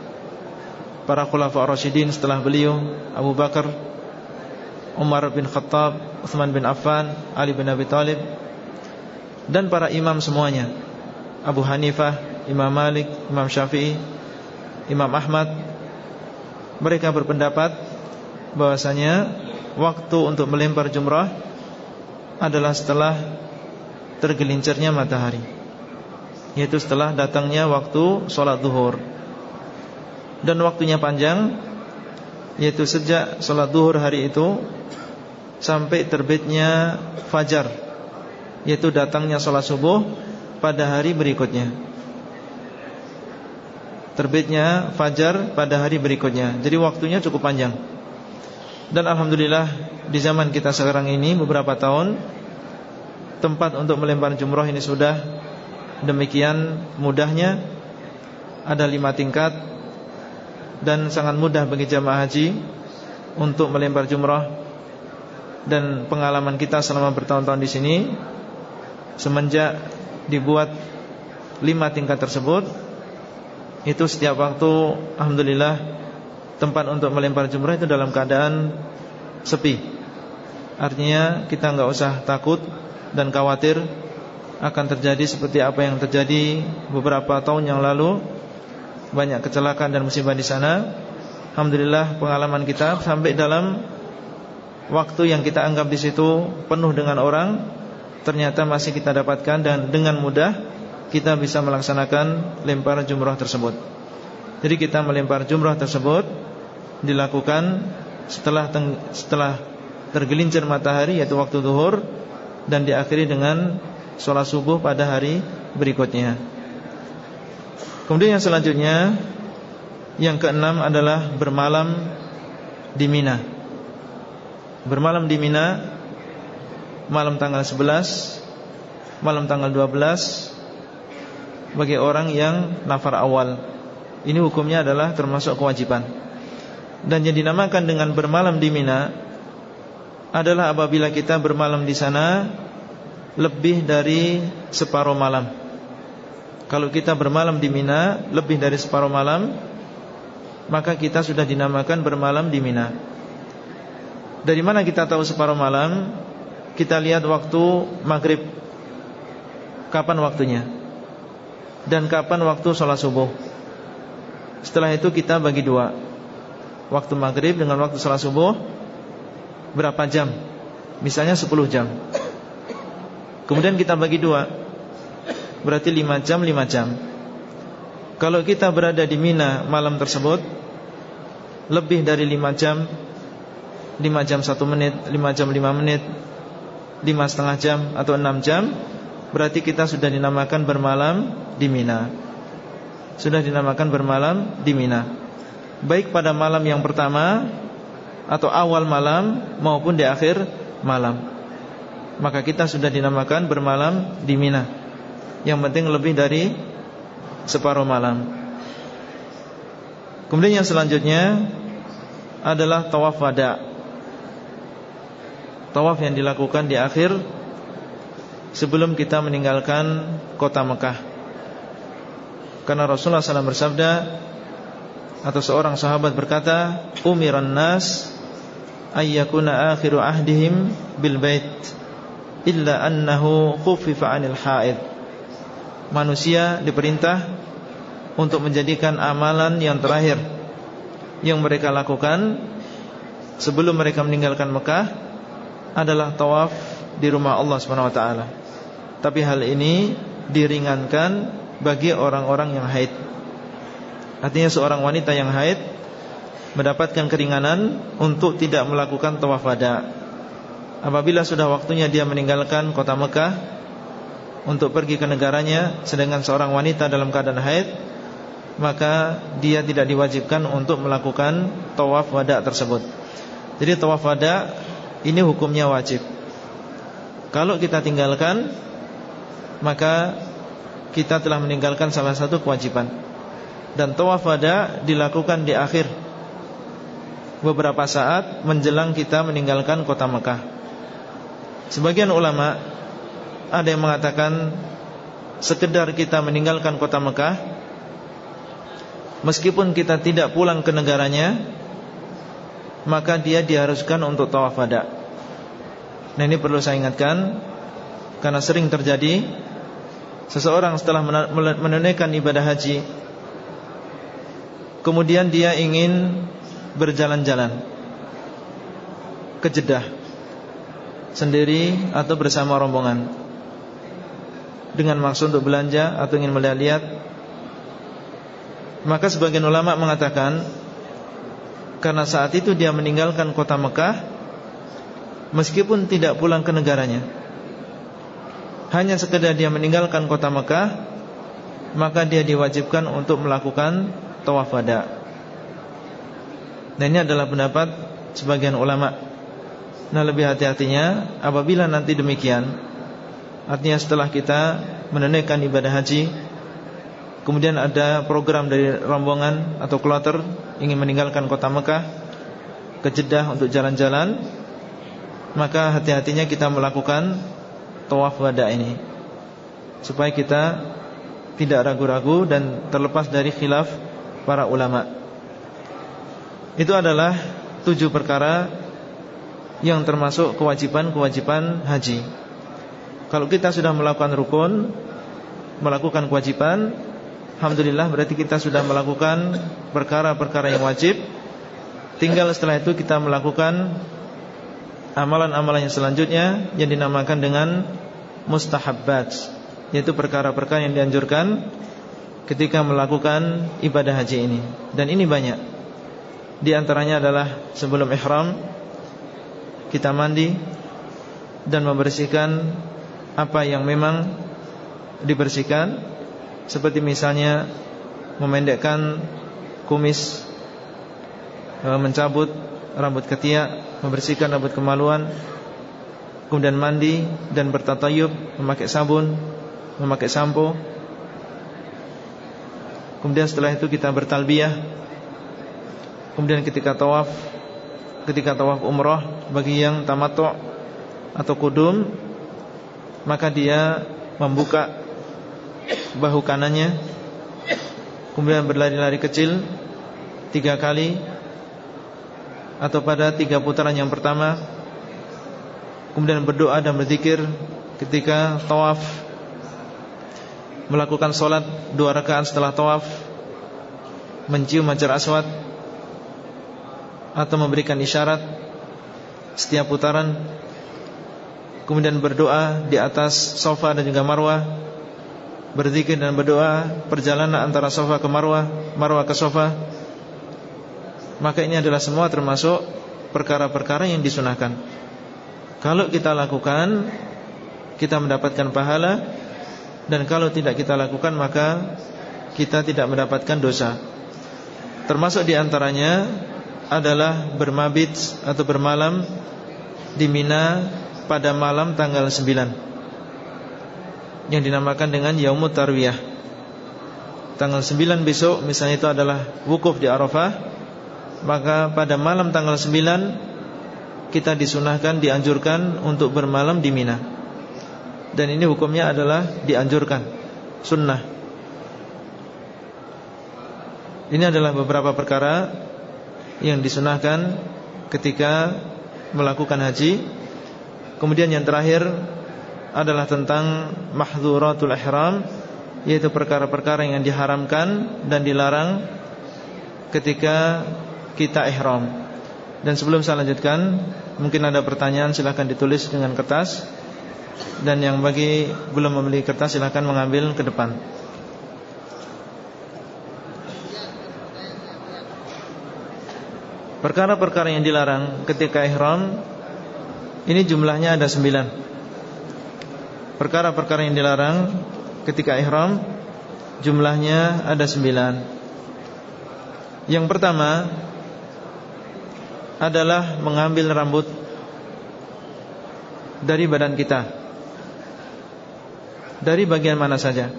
A: para khulafa rasyidin setelah beliau Abu Bakar Umar bin Khattab Uthman bin Affan Ali bin Abi Talib dan para imam semuanya. Abu Hanifah Imam Malik Imam Syafi'i Imam Ahmad. Mereka berpendapat bahwasanya waktu untuk melempar jumrah adalah setelah tergelincirnya matahari yaitu setelah datangnya waktu sholat duhur dan waktunya panjang Yaitu sejak sholat duhur hari itu Sampai terbitnya fajar Yaitu datangnya sholat subuh Pada hari berikutnya. Terbitnya fajar pada hari berikutnya. Jadi waktunya cukup panjang. Dan Alhamdulillah Di zaman kita sekarang ini Beberapa tahun Tempat untuk melempar jumroh ini sudah Demikian mudahnya. Ada lima tingkat dan sangat mudah bagi jamaah haji untuk melempar jumrah dan pengalaman kita selama bertahun-tahun di sini. Semenjak dibuat lima tingkat tersebut itu setiap waktu alhamdulillah tempat untuk melempar jumrah itu dalam keadaan sepi. Artinya kita nggak usah takut dan khawatir akan terjadi seperti apa yang terjadi beberapa tahun yang lalu banyak kecelakaan dan musibah di sana. Alhamdulillah pengalaman kita sampai dalam waktu yang kita anggap di situ penuh dengan orang, ternyata masih kita dapatkan dan dengan mudah kita bisa melaksanakan lempar jumrah tersebut. Jadi kita melempar jumrah tersebut dilakukan setelah setelah tergelincir matahari yaitu waktu zuhur dan diakhiri dengan sholat subuh pada hari berikutnya. Kemudian yang selanjutnya Yang keenam adalah bermalam di Mina. Bermalam di Mina Malam tanggal 11 Malam tanggal 12 Bagi orang yang nafar awal. Ini hukumnya adalah termasuk kewajiban. Dan yang dinamakan dengan bermalam di Mina Adalah apabila kita bermalam di sana Lebih dari separuh malam kalau kita bermalam di Mina Lebih dari separuh malam Maka kita sudah dinamakan bermalam di Mina. Dari mana kita tahu separuh malam? Kita lihat waktu maghrib. Kapan waktunya? Dan kapan waktu sholat subuh? Setelah itu kita bagi dua. Waktu maghrib dengan waktu sholat subuh Berapa jam? Misalnya 10 jam. Kemudian kita bagi dua Berarti 5 jam 5 jam. Kalau kita berada di Mina malam tersebut Lebih dari 5 jam 5 jam 1 menit 5 jam 5 menit 5 setengah jam atau 6 jam Berarti kita sudah dinamakan bermalam di Mina. Sudah dinamakan bermalam di Mina. Baik pada malam yang pertama Atau awal malam Maupun di akhir malam. Maka kita sudah dinamakan bermalam di Mina yang penting lebih dari separuh malam. Kemudian yang selanjutnya Adalah tawaf wada. Tawaf yang dilakukan di akhir Sebelum kita meninggalkan kota Mekah. Karena Rasulullah SAW bersabda Atau seorang sahabat berkata Umiran nas Ayyakuna akhiru ahdihim bil bait Illa annahu khufifa anil haid manusia diperintah untuk menjadikan amalan yang terakhir yang mereka lakukan sebelum mereka meninggalkan Mekah adalah tawaf di rumah Allah taala. Tapi hal ini diringankan bagi orang-orang yang haid. Artinya seorang wanita yang haid mendapatkan keringanan untuk tidak melakukan tawaf wada. Apabila sudah waktunya dia meninggalkan kota Mekah untuk pergi ke negaranya sedangkan seorang wanita dalam keadaan haid maka dia tidak diwajibkan untuk melakukan tawaf wada tersebut. Jadi tawaf wada ini hukumnya wajib. Kalau kita tinggalkan maka kita telah meninggalkan salah satu kewajiban. Dan tawaf wada dilakukan di akhir beberapa saat menjelang kita meninggalkan kota Mekah. Sebagian ulama ada yang mengatakan Sekedar kita meninggalkan kota Mekah Meskipun kita tidak pulang ke negaranya Maka dia diharuskan untuk tawaf wada. Nah ini perlu saya ingatkan Karena sering terjadi Seseorang setelah menunaikan ibadah haji Kemudian dia ingin berjalan-jalan Ke Jeddah Sendiri atau bersama rombongan dengan maksud untuk belanja atau ingin melihat-lihat maka sebagian ulama mengatakan Karena saat itu dia meninggalkan kota Mekah Meskipun tidak pulang ke negaranya Hanya sekedar dia meninggalkan kota Mekah Maka dia diwajibkan untuk melakukan tawaf wada. Dan ini adalah pendapat sebagian ulama. Nah lebih hati-hatinya Apabila nanti demikian Artinya setelah kita menunaikan ibadah haji Kemudian ada program dari rombongan atau kloter ingin meninggalkan kota Mekah ke Jeddah untuk jalan-jalan, maka hati-hatinya kita melakukan tawaf wada ini supaya kita tidak ragu-ragu dan terlepas dari khilaf para ulama. Itu adalah tujuh perkara yang termasuk kewajiban-kewajiban haji. Kalau kita sudah melakukan rukun, melakukan kewajiban, alhamdulillah berarti kita sudah melakukan perkara-perkara yang wajib Tinggal setelah itu kita melakukan amalan-amalan yang selanjutnya yang dinamakan dengan mustahabbat, yaitu perkara-perkara yang dianjurkan ketika melakukan ibadah haji ini. Dan ini banyak. Di antaranya adalah sebelum ihram kita mandi dan membersihkan apa yang memang dibersihkan seperti misalnya memendekkan kumis Eh, mencabut rambut ketiak, membersihkan rambut kemaluan, kemudian mandi dan bertatayub, memakai sabun, memakai sampo. Kemudian setelah itu kita bertalbiyah. Kemudian ketika tawaf, ketika tawaf umrah bagi yang tamattu atau kudum, maka dia membuka bahu kanannya, kemudian berlari-lari kecil tiga kali atau pada tiga putaran yang pertama Kemudian berdoa dan berzikir ketika tawaf Melakukan solat dua rakaat setelah tawaf Mencium hajar aswad Atau memberikan isyarat Setiap putaran Kemudian berdoa di atas sofa dan juga marwah Berzikir dan berdoa Perjalanan antara sofa ke marwah Marwah ke sofa maka ini adalah semua termasuk perkara-perkara yang disunahkan. Kalau kita lakukan, kita mendapatkan pahala dan kalau tidak kita lakukan maka kita tidak mendapatkan dosa. Termasuk di antaranya adalah bermabit atau bermalam di Mina pada malam tanggal 9 yang dinamakan dengan Yaumut Tarwiyah. Tanggal 9 besok misalnya itu adalah wukuf di Arafah maka pada malam tanggal 9 Kita disunahkan, dianjurkan Untuk bermalam di Mina. Dan ini hukumnya adalah Dianjurkan, sunnah. Ini adalah beberapa perkara Yang disunahkan Ketika Melakukan haji Kemudian yang terakhir Adalah tentang Mahduratul ihram Yaitu perkara-perkara yang diharamkan Dan dilarang Ketika kita ihram. Dan sebelum saya lanjutkan, mungkin ada pertanyaan silahkan ditulis dengan kertas. Dan yang bagi belum membeli kertas silahkan mengambil ke depan. Perkara-perkara yang dilarang ketika ihram Ini jumlahnya ada sembilan. Perkara-perkara yang dilarang ketika ihram Jumlahnya ada sembilan. Yang pertama adalah mengambil rambut dari badan kita. Dari bagian mana saja.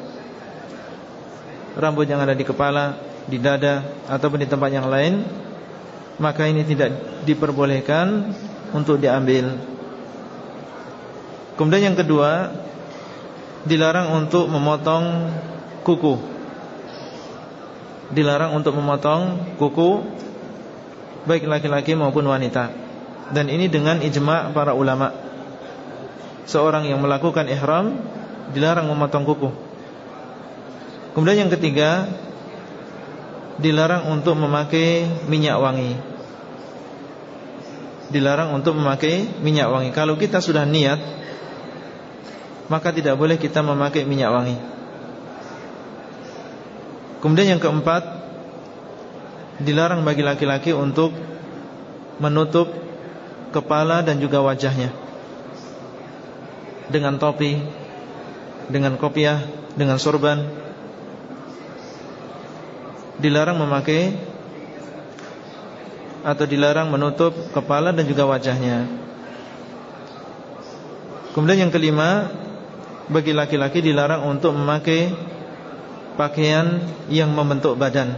A: Rambut yang ada di kepala, di dada Ataupun di tempat yang lain Maka ini tidak diperbolehkan untuk diambil Kemudian yang kedua Dilarang untuk memotong kuku Dilarang untuk memotong kuku baik laki-laki maupun wanita. Dan ini dengan ijma' para ulama. Seorang yang melakukan ihram dilarang memotong kuku. Kemudian yang ketiga, dilarang untuk memakai minyak wangi. Dilarang untuk memakai minyak wangi. Kalau kita sudah niat, maka tidak boleh kita memakai minyak wangi. Kemudian yang keempat Dilarang bagi laki-laki untuk Menutup Kepala dan juga wajahnya Dengan topi Dengan kopiah Dengan sorban Dilarang memakai Atau dilarang menutup Kepala dan juga wajahnya Kemudian yang kelima Bagi laki-laki dilarang untuk memakai Pakaian yang membentuk badan.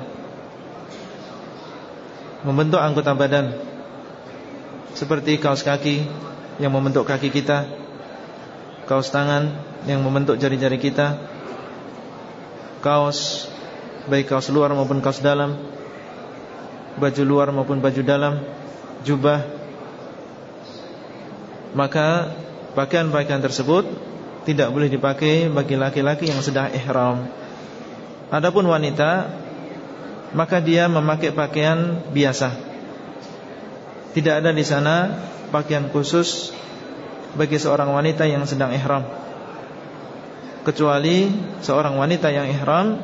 A: Membentuk anggota badan. Seperti kaos kaki Yang membentuk kaki kita. Kaos tangan Yang membentuk jari-jari kita. Kaos Baik kaos luar maupun kaos dalam. Baju luar maupun baju dalam. Jubah. Maka Pakaian-pakaian tersebut Tidak boleh dipakai bagi laki-laki yang sedang ihram. Adapun wanita Maka dia memakai pakaian biasa. Tidak ada di sana Pakaian khusus Bagi seorang wanita yang sedang ihram. Kecuali Seorang wanita yang ihram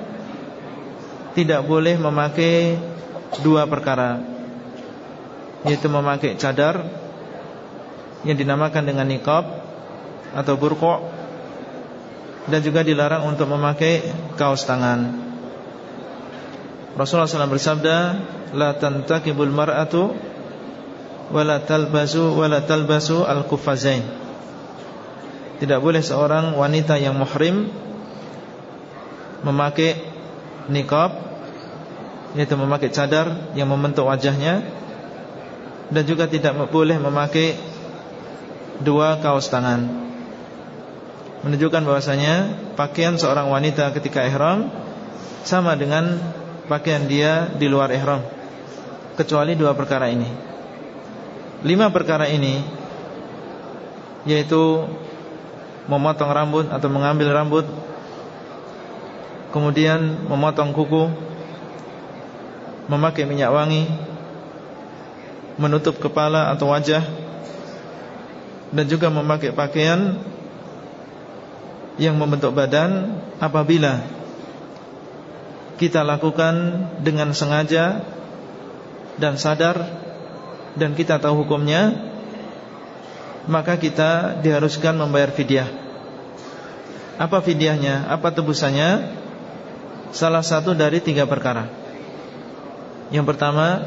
A: Tidak boleh memakai Dua perkara. Yaitu memakai cadar Yang dinamakan dengan niqab Atau burko dan juga dilarang untuk memakai kaos tangan. Rasulullah SAW bersabda, "La tantakibul mar'atu wala talbasu wala talbasu al-kufazain." Tidak boleh seorang wanita yang muhrim memakai niqab yaitu memakai cadar yang membentuk wajahnya dan juga tidak boleh memakai dua kaos tangan menunjukkan bahwasanya pakaian seorang wanita ketika ihram sama dengan pakaian dia di luar ihram kecuali dua perkara ini. Lima perkara ini yaitu memotong rambut atau mengambil rambut kemudian memotong kuku memakai minyak wangi menutup kepala atau wajah dan juga memakai pakaian yang membentuk badan apabila kita lakukan dengan sengaja dan sadar dan kita tahu hukumnya maka kita diharuskan membayar fidyah. Apa fidyahnya? Apa tebusannya? Salah satu dari tiga perkara. Yang pertama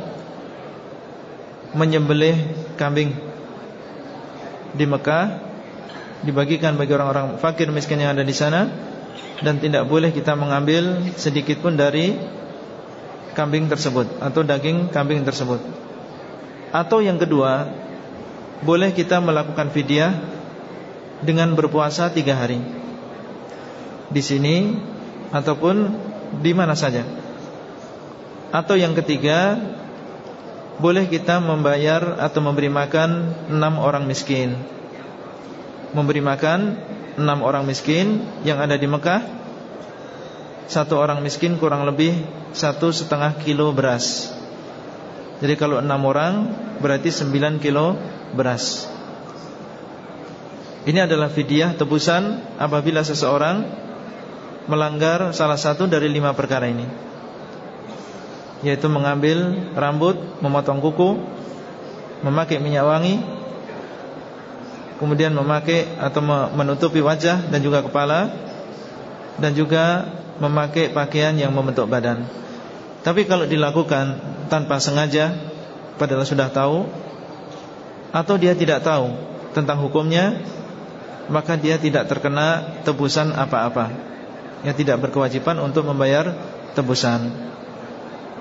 A: menyembelih kambing di Mekah dibagikan bagi orang-orang fakir miskin yang ada di sana dan tidak boleh kita mengambil sedikit pun dari kambing tersebut atau daging kambing tersebut. Atau yang kedua, boleh kita melakukan fidyah dengan berpuasa tiga hari di sini ataupun di mana saja. Atau yang ketiga, boleh kita membayar atau memberi makan enam orang miskin memberi makan enam orang miskin yang ada di Mekah. Satu orang miskin kurang lebih Satu setengah kilo beras. Jadi kalau enam orang Berarti sembilan kilo beras. Ini adalah fidyah tebusan Apabila seseorang Melanggar salah satu dari lima perkara ini. Yaitu mengambil rambut Memotong kuku Memakai minyak wangi kemudian memakai atau menutupi wajah dan juga kepala dan juga memakai pakaian yang membentuk badan. Tapi kalau dilakukan tanpa sengaja padahal sudah tahu atau dia tidak tahu tentang hukumnya maka dia tidak terkena tebusan apa-apa. Yang tidak berkewajiban untuk membayar tebusan.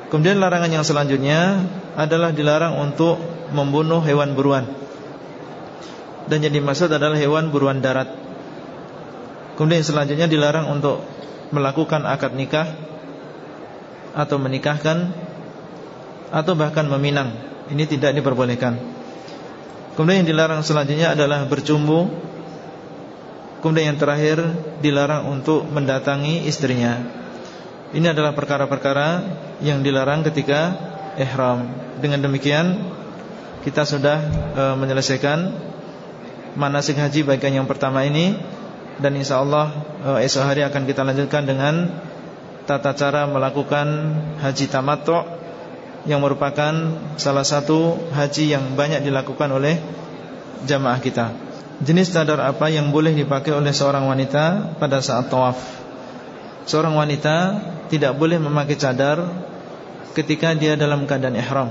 A: Kemudian larangan yang selanjutnya adalah dilarang untuk membunuh hewan buruan dan yang dimaksud adalah hewan buruan darat. Kemudian selanjutnya dilarang untuk melakukan akad nikah atau menikahkan atau bahkan meminang. Ini tidak diperbolehkan. Kemudian yang dilarang selanjutnya adalah bercumbu. Kemudian yang terakhir dilarang untuk mendatangi istrinya. Ini adalah perkara-perkara yang dilarang ketika ihram. Dengan demikian kita sudah e, menyelesaikan manasik haji bagian yang pertama ini dan insya Allah eh, esok hari akan kita lanjutkan dengan tata cara melakukan haji tamattu yang merupakan salah satu haji yang banyak dilakukan oleh jamaah kita. Jenis cadar apa yang boleh dipakai oleh seorang wanita pada saat tawaf? Seorang wanita tidak boleh memakai cadar ketika dia dalam keadaan ihram.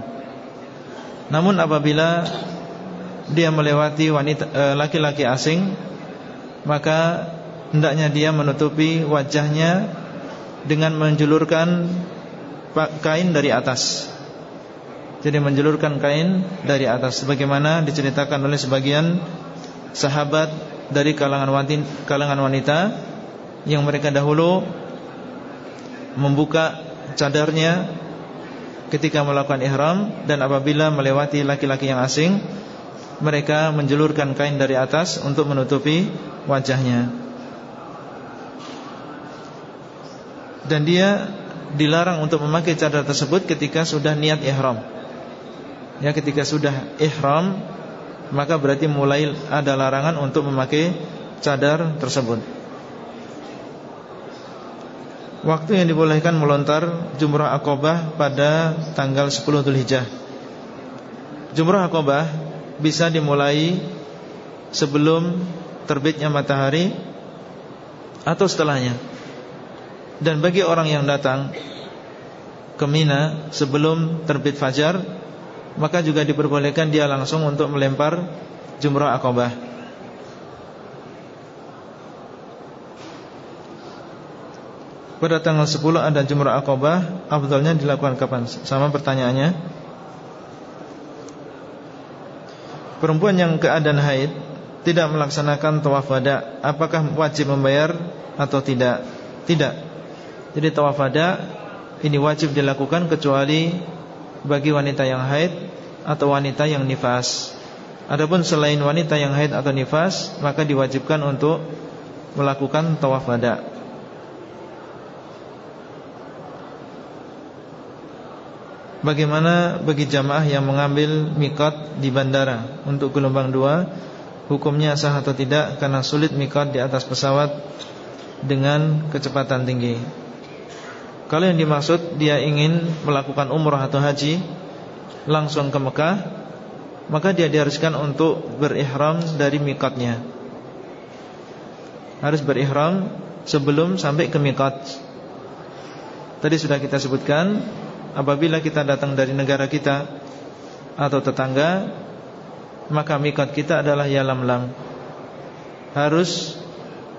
A: Namun apabila dia melewati eh, laki-laki asing, maka hendaknya dia menutupi wajahnya dengan menjulurkan kain dari atas. Jadi menjulurkan kain dari atas sebagaimana diceritakan oleh sebagian sahabat dari kalangan wanita, kalangan wanita yang mereka dahulu membuka cadarnya ketika melakukan ihram dan apabila melewati laki-laki yang asing mereka menjulurkan kain dari atas untuk menutupi wajahnya. Dan dia dilarang untuk memakai cadar tersebut ketika sudah niat ihram. Ya ketika sudah ihram Maka berarti mulai ada larangan untuk memakai cadar tersebut. Waktu yang dibolehkan melontar Jumrah Akobah pada tanggal 10 Dhul Hijjah Jumrah Akobah bisa dimulai sebelum terbitnya matahari Atau setelahnya Dan bagi orang yang datang ke Mina sebelum terbit fajar maka juga diperbolehkan dia langsung untuk melempar jumrah akobah. Pada tanggal 10 ada jumrah akobah Afdalnya dilakukan kapan? Sama pertanyaannya Perempuan yang keadaan haid Tidak melaksanakan tawaf wada Apakah wajib membayar atau tidak? Tidak Jadi tawaf wada Ini wajib dilakukan kecuali bagi wanita yang haid atau wanita yang nifas. Adapun selain wanita yang haid atau nifas, maka diwajibkan untuk melakukan tawaf wada. Bagaimana bagi jamaah yang mengambil mikot di bandara? Untuk gelombang dua Hukumnya sah atau tidak karena sulit mikot di atas pesawat dengan kecepatan tinggi. Kalau yang dimaksud dia ingin melakukan umrah atau haji Langsung ke Mekah Maka dia diharuskan untuk berihram dari mikatnya Harus berihram sebelum sampai ke mikat Tadi sudah kita sebutkan Apabila kita datang dari negara kita Atau tetangga Maka mikat kita adalah Yalamlam Harus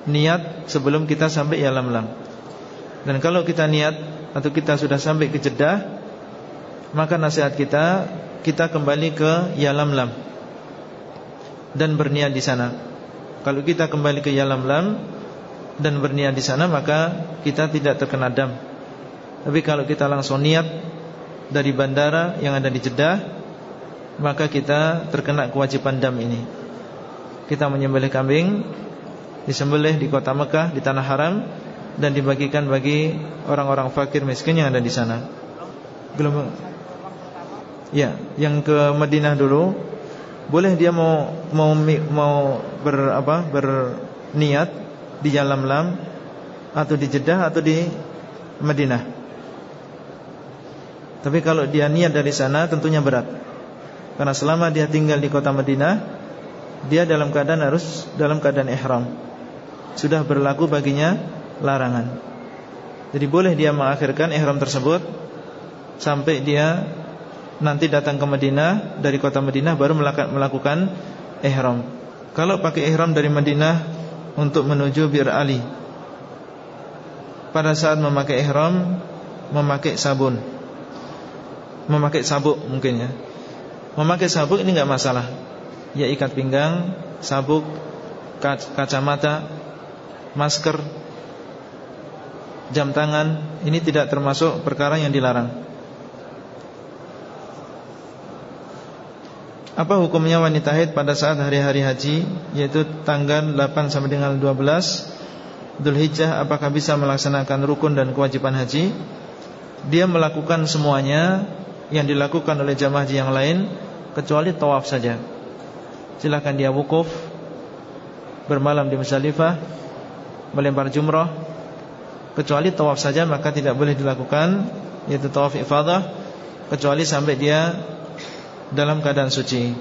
A: niat sebelum kita sampai Yalamlam dan kalau kita niat atau kita sudah sampai ke Jeddah, maka nasihat kita kita kembali ke Yalamlam dan berniat di sana. Kalau kita kembali ke Yalamlam dan berniat di sana, maka kita tidak terkena dam. Tapi kalau kita langsung niat dari bandara yang ada di Jeddah, maka kita terkena kewajiban dam ini. Kita menyembelih kambing, disembelih di kota Mekah, di tanah haram dan dibagikan bagi orang-orang fakir miskin yang ada di sana. Belum Ya, yang ke Madinah dulu boleh dia mau mau mau ber apa? berniat di Yalamlam atau di Jeddah atau di Madinah. Tapi kalau dia niat dari sana tentunya berat. Karena selama dia tinggal di kota Madinah, dia dalam keadaan harus dalam keadaan ihram. Sudah berlaku baginya larangan. Jadi boleh dia mengakhirkan ihram tersebut sampai dia nanti datang ke Madinah dari kota Madinah baru melakukan ihram. Kalau pakai ihram dari Madinah untuk menuju Bir Ali. Pada saat memakai ihram memakai sabun. Memakai sabuk mungkin ya. Memakai sabuk ini enggak masalah. Ya ikat pinggang, sabuk, kacamata, masker jam tangan ini tidak termasuk perkara yang dilarang. Apa hukumnya wanita haid pada saat hari-hari haji yaitu tanggal 8 sampai dengan 12 Dzulhijjah apakah bisa melaksanakan rukun dan kewajiban haji? Dia melakukan semuanya yang dilakukan oleh jamaah haji yang lain kecuali tawaf saja. Silakan dia wukuf bermalam di Musdalifah, melempar jumrah Kecuali tawaf saja maka tidak boleh dilakukan Yaitu tawaf ifadah kecuali sampai dia dalam keadaan suci.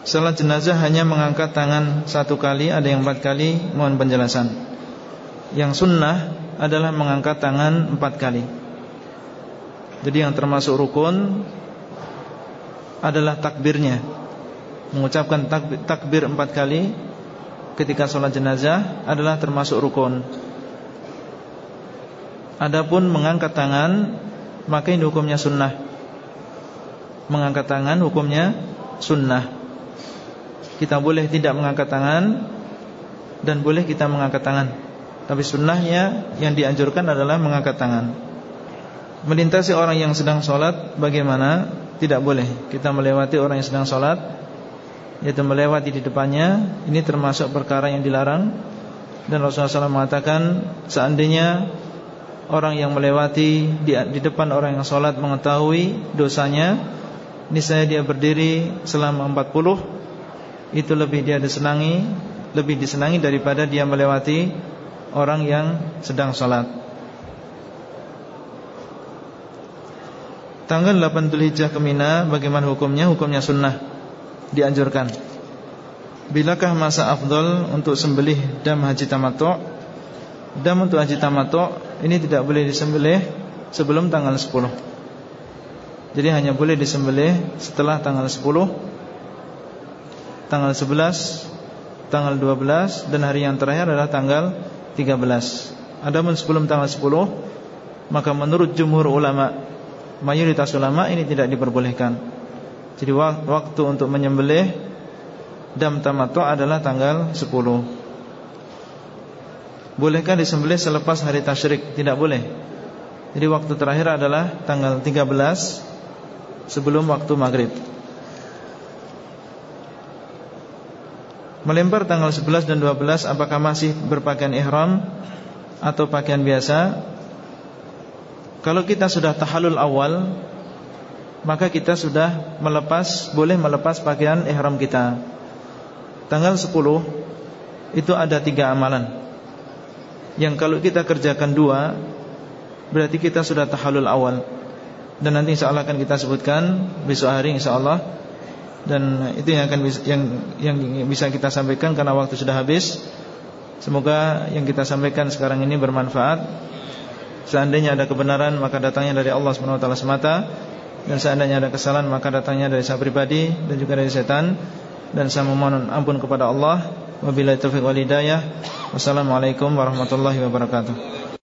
A: Salat jenazah hanya mengangkat tangan satu kali, ada yang empat kali. Mohon penjelasan. Yang sunnah adalah mengangkat tangan empat kali. Jadi yang termasuk rukun adalah takbirnya. Mengucapkan takbir, empat kali Ketika sholat jenazah adalah termasuk rukun. Adapun mengangkat tangan Maka ini hukumnya sunnah. Mengangkat tangan hukumnya sunnah. Kita boleh tidak mengangkat tangan Dan boleh kita mengangkat tangan. Tapi sunnahnya yang dianjurkan adalah mengangkat tangan Melintasi orang yang sedang sholat Bagaimana? Tidak boleh. Kita melewati orang yang sedang sholat Yaitu melewati di depannya. Ini termasuk perkara yang dilarang. Dan Rasulullah SAW mengatakan Seandainya Orang yang melewati di, di depan orang yang sholat Mengetahui dosanya Ini saya dia berdiri selama 40 Itu lebih dia disenangi Lebih disenangi daripada dia melewati Orang yang sedang sholat Tanggal 8 Dzulhijjah ke Mina bagaimana hukumnya? Hukumnya sunnah dianjurkan. Bilakah masa afdol untuk sembelih dam haji tamattu? Dam untuk haji tamattu ini tidak boleh disembelih sebelum tanggal 10. Jadi hanya boleh disembelih setelah tanggal 10, tanggal 11, tanggal 12 dan hari yang terakhir adalah tanggal 13. Adapun sebelum tanggal 10 maka menurut jumhur ulama mayoritas ulama ini tidak diperbolehkan. Jadi waktu untuk menyembelih dam tamattu adalah tanggal 10. Bolehkah disembelih selepas hari tasyrik? Tidak boleh. Jadi waktu terakhir adalah tanggal 13 sebelum waktu maghrib. Melempar tanggal 11 dan 12 apakah masih berpakaian ihram atau pakaian biasa? Kalau kita sudah tahalul awal Maka kita sudah melepas Boleh melepas pakaian ihram kita. Tanggal 10 Itu ada tiga amalan. Yang kalau kita kerjakan dua Berarti kita sudah tahalul awal. Dan nanti insya Allah akan kita sebutkan Besok hari insya Allah. Dan itu yang akan yang, yang bisa kita sampaikan Karena waktu sudah habis. Semoga yang kita sampaikan sekarang ini bermanfaat Seandainya ada kebenaran maka datangnya dari Allah SWT semata. Dan seandainya ada kesalahan maka datangnya dari saya pribadi dan juga dari setan. Dan saya memohon ampun kepada Allah. Wabillahi taufiq walidayah Wassalamualaikum warahmatullahi wabarakatuh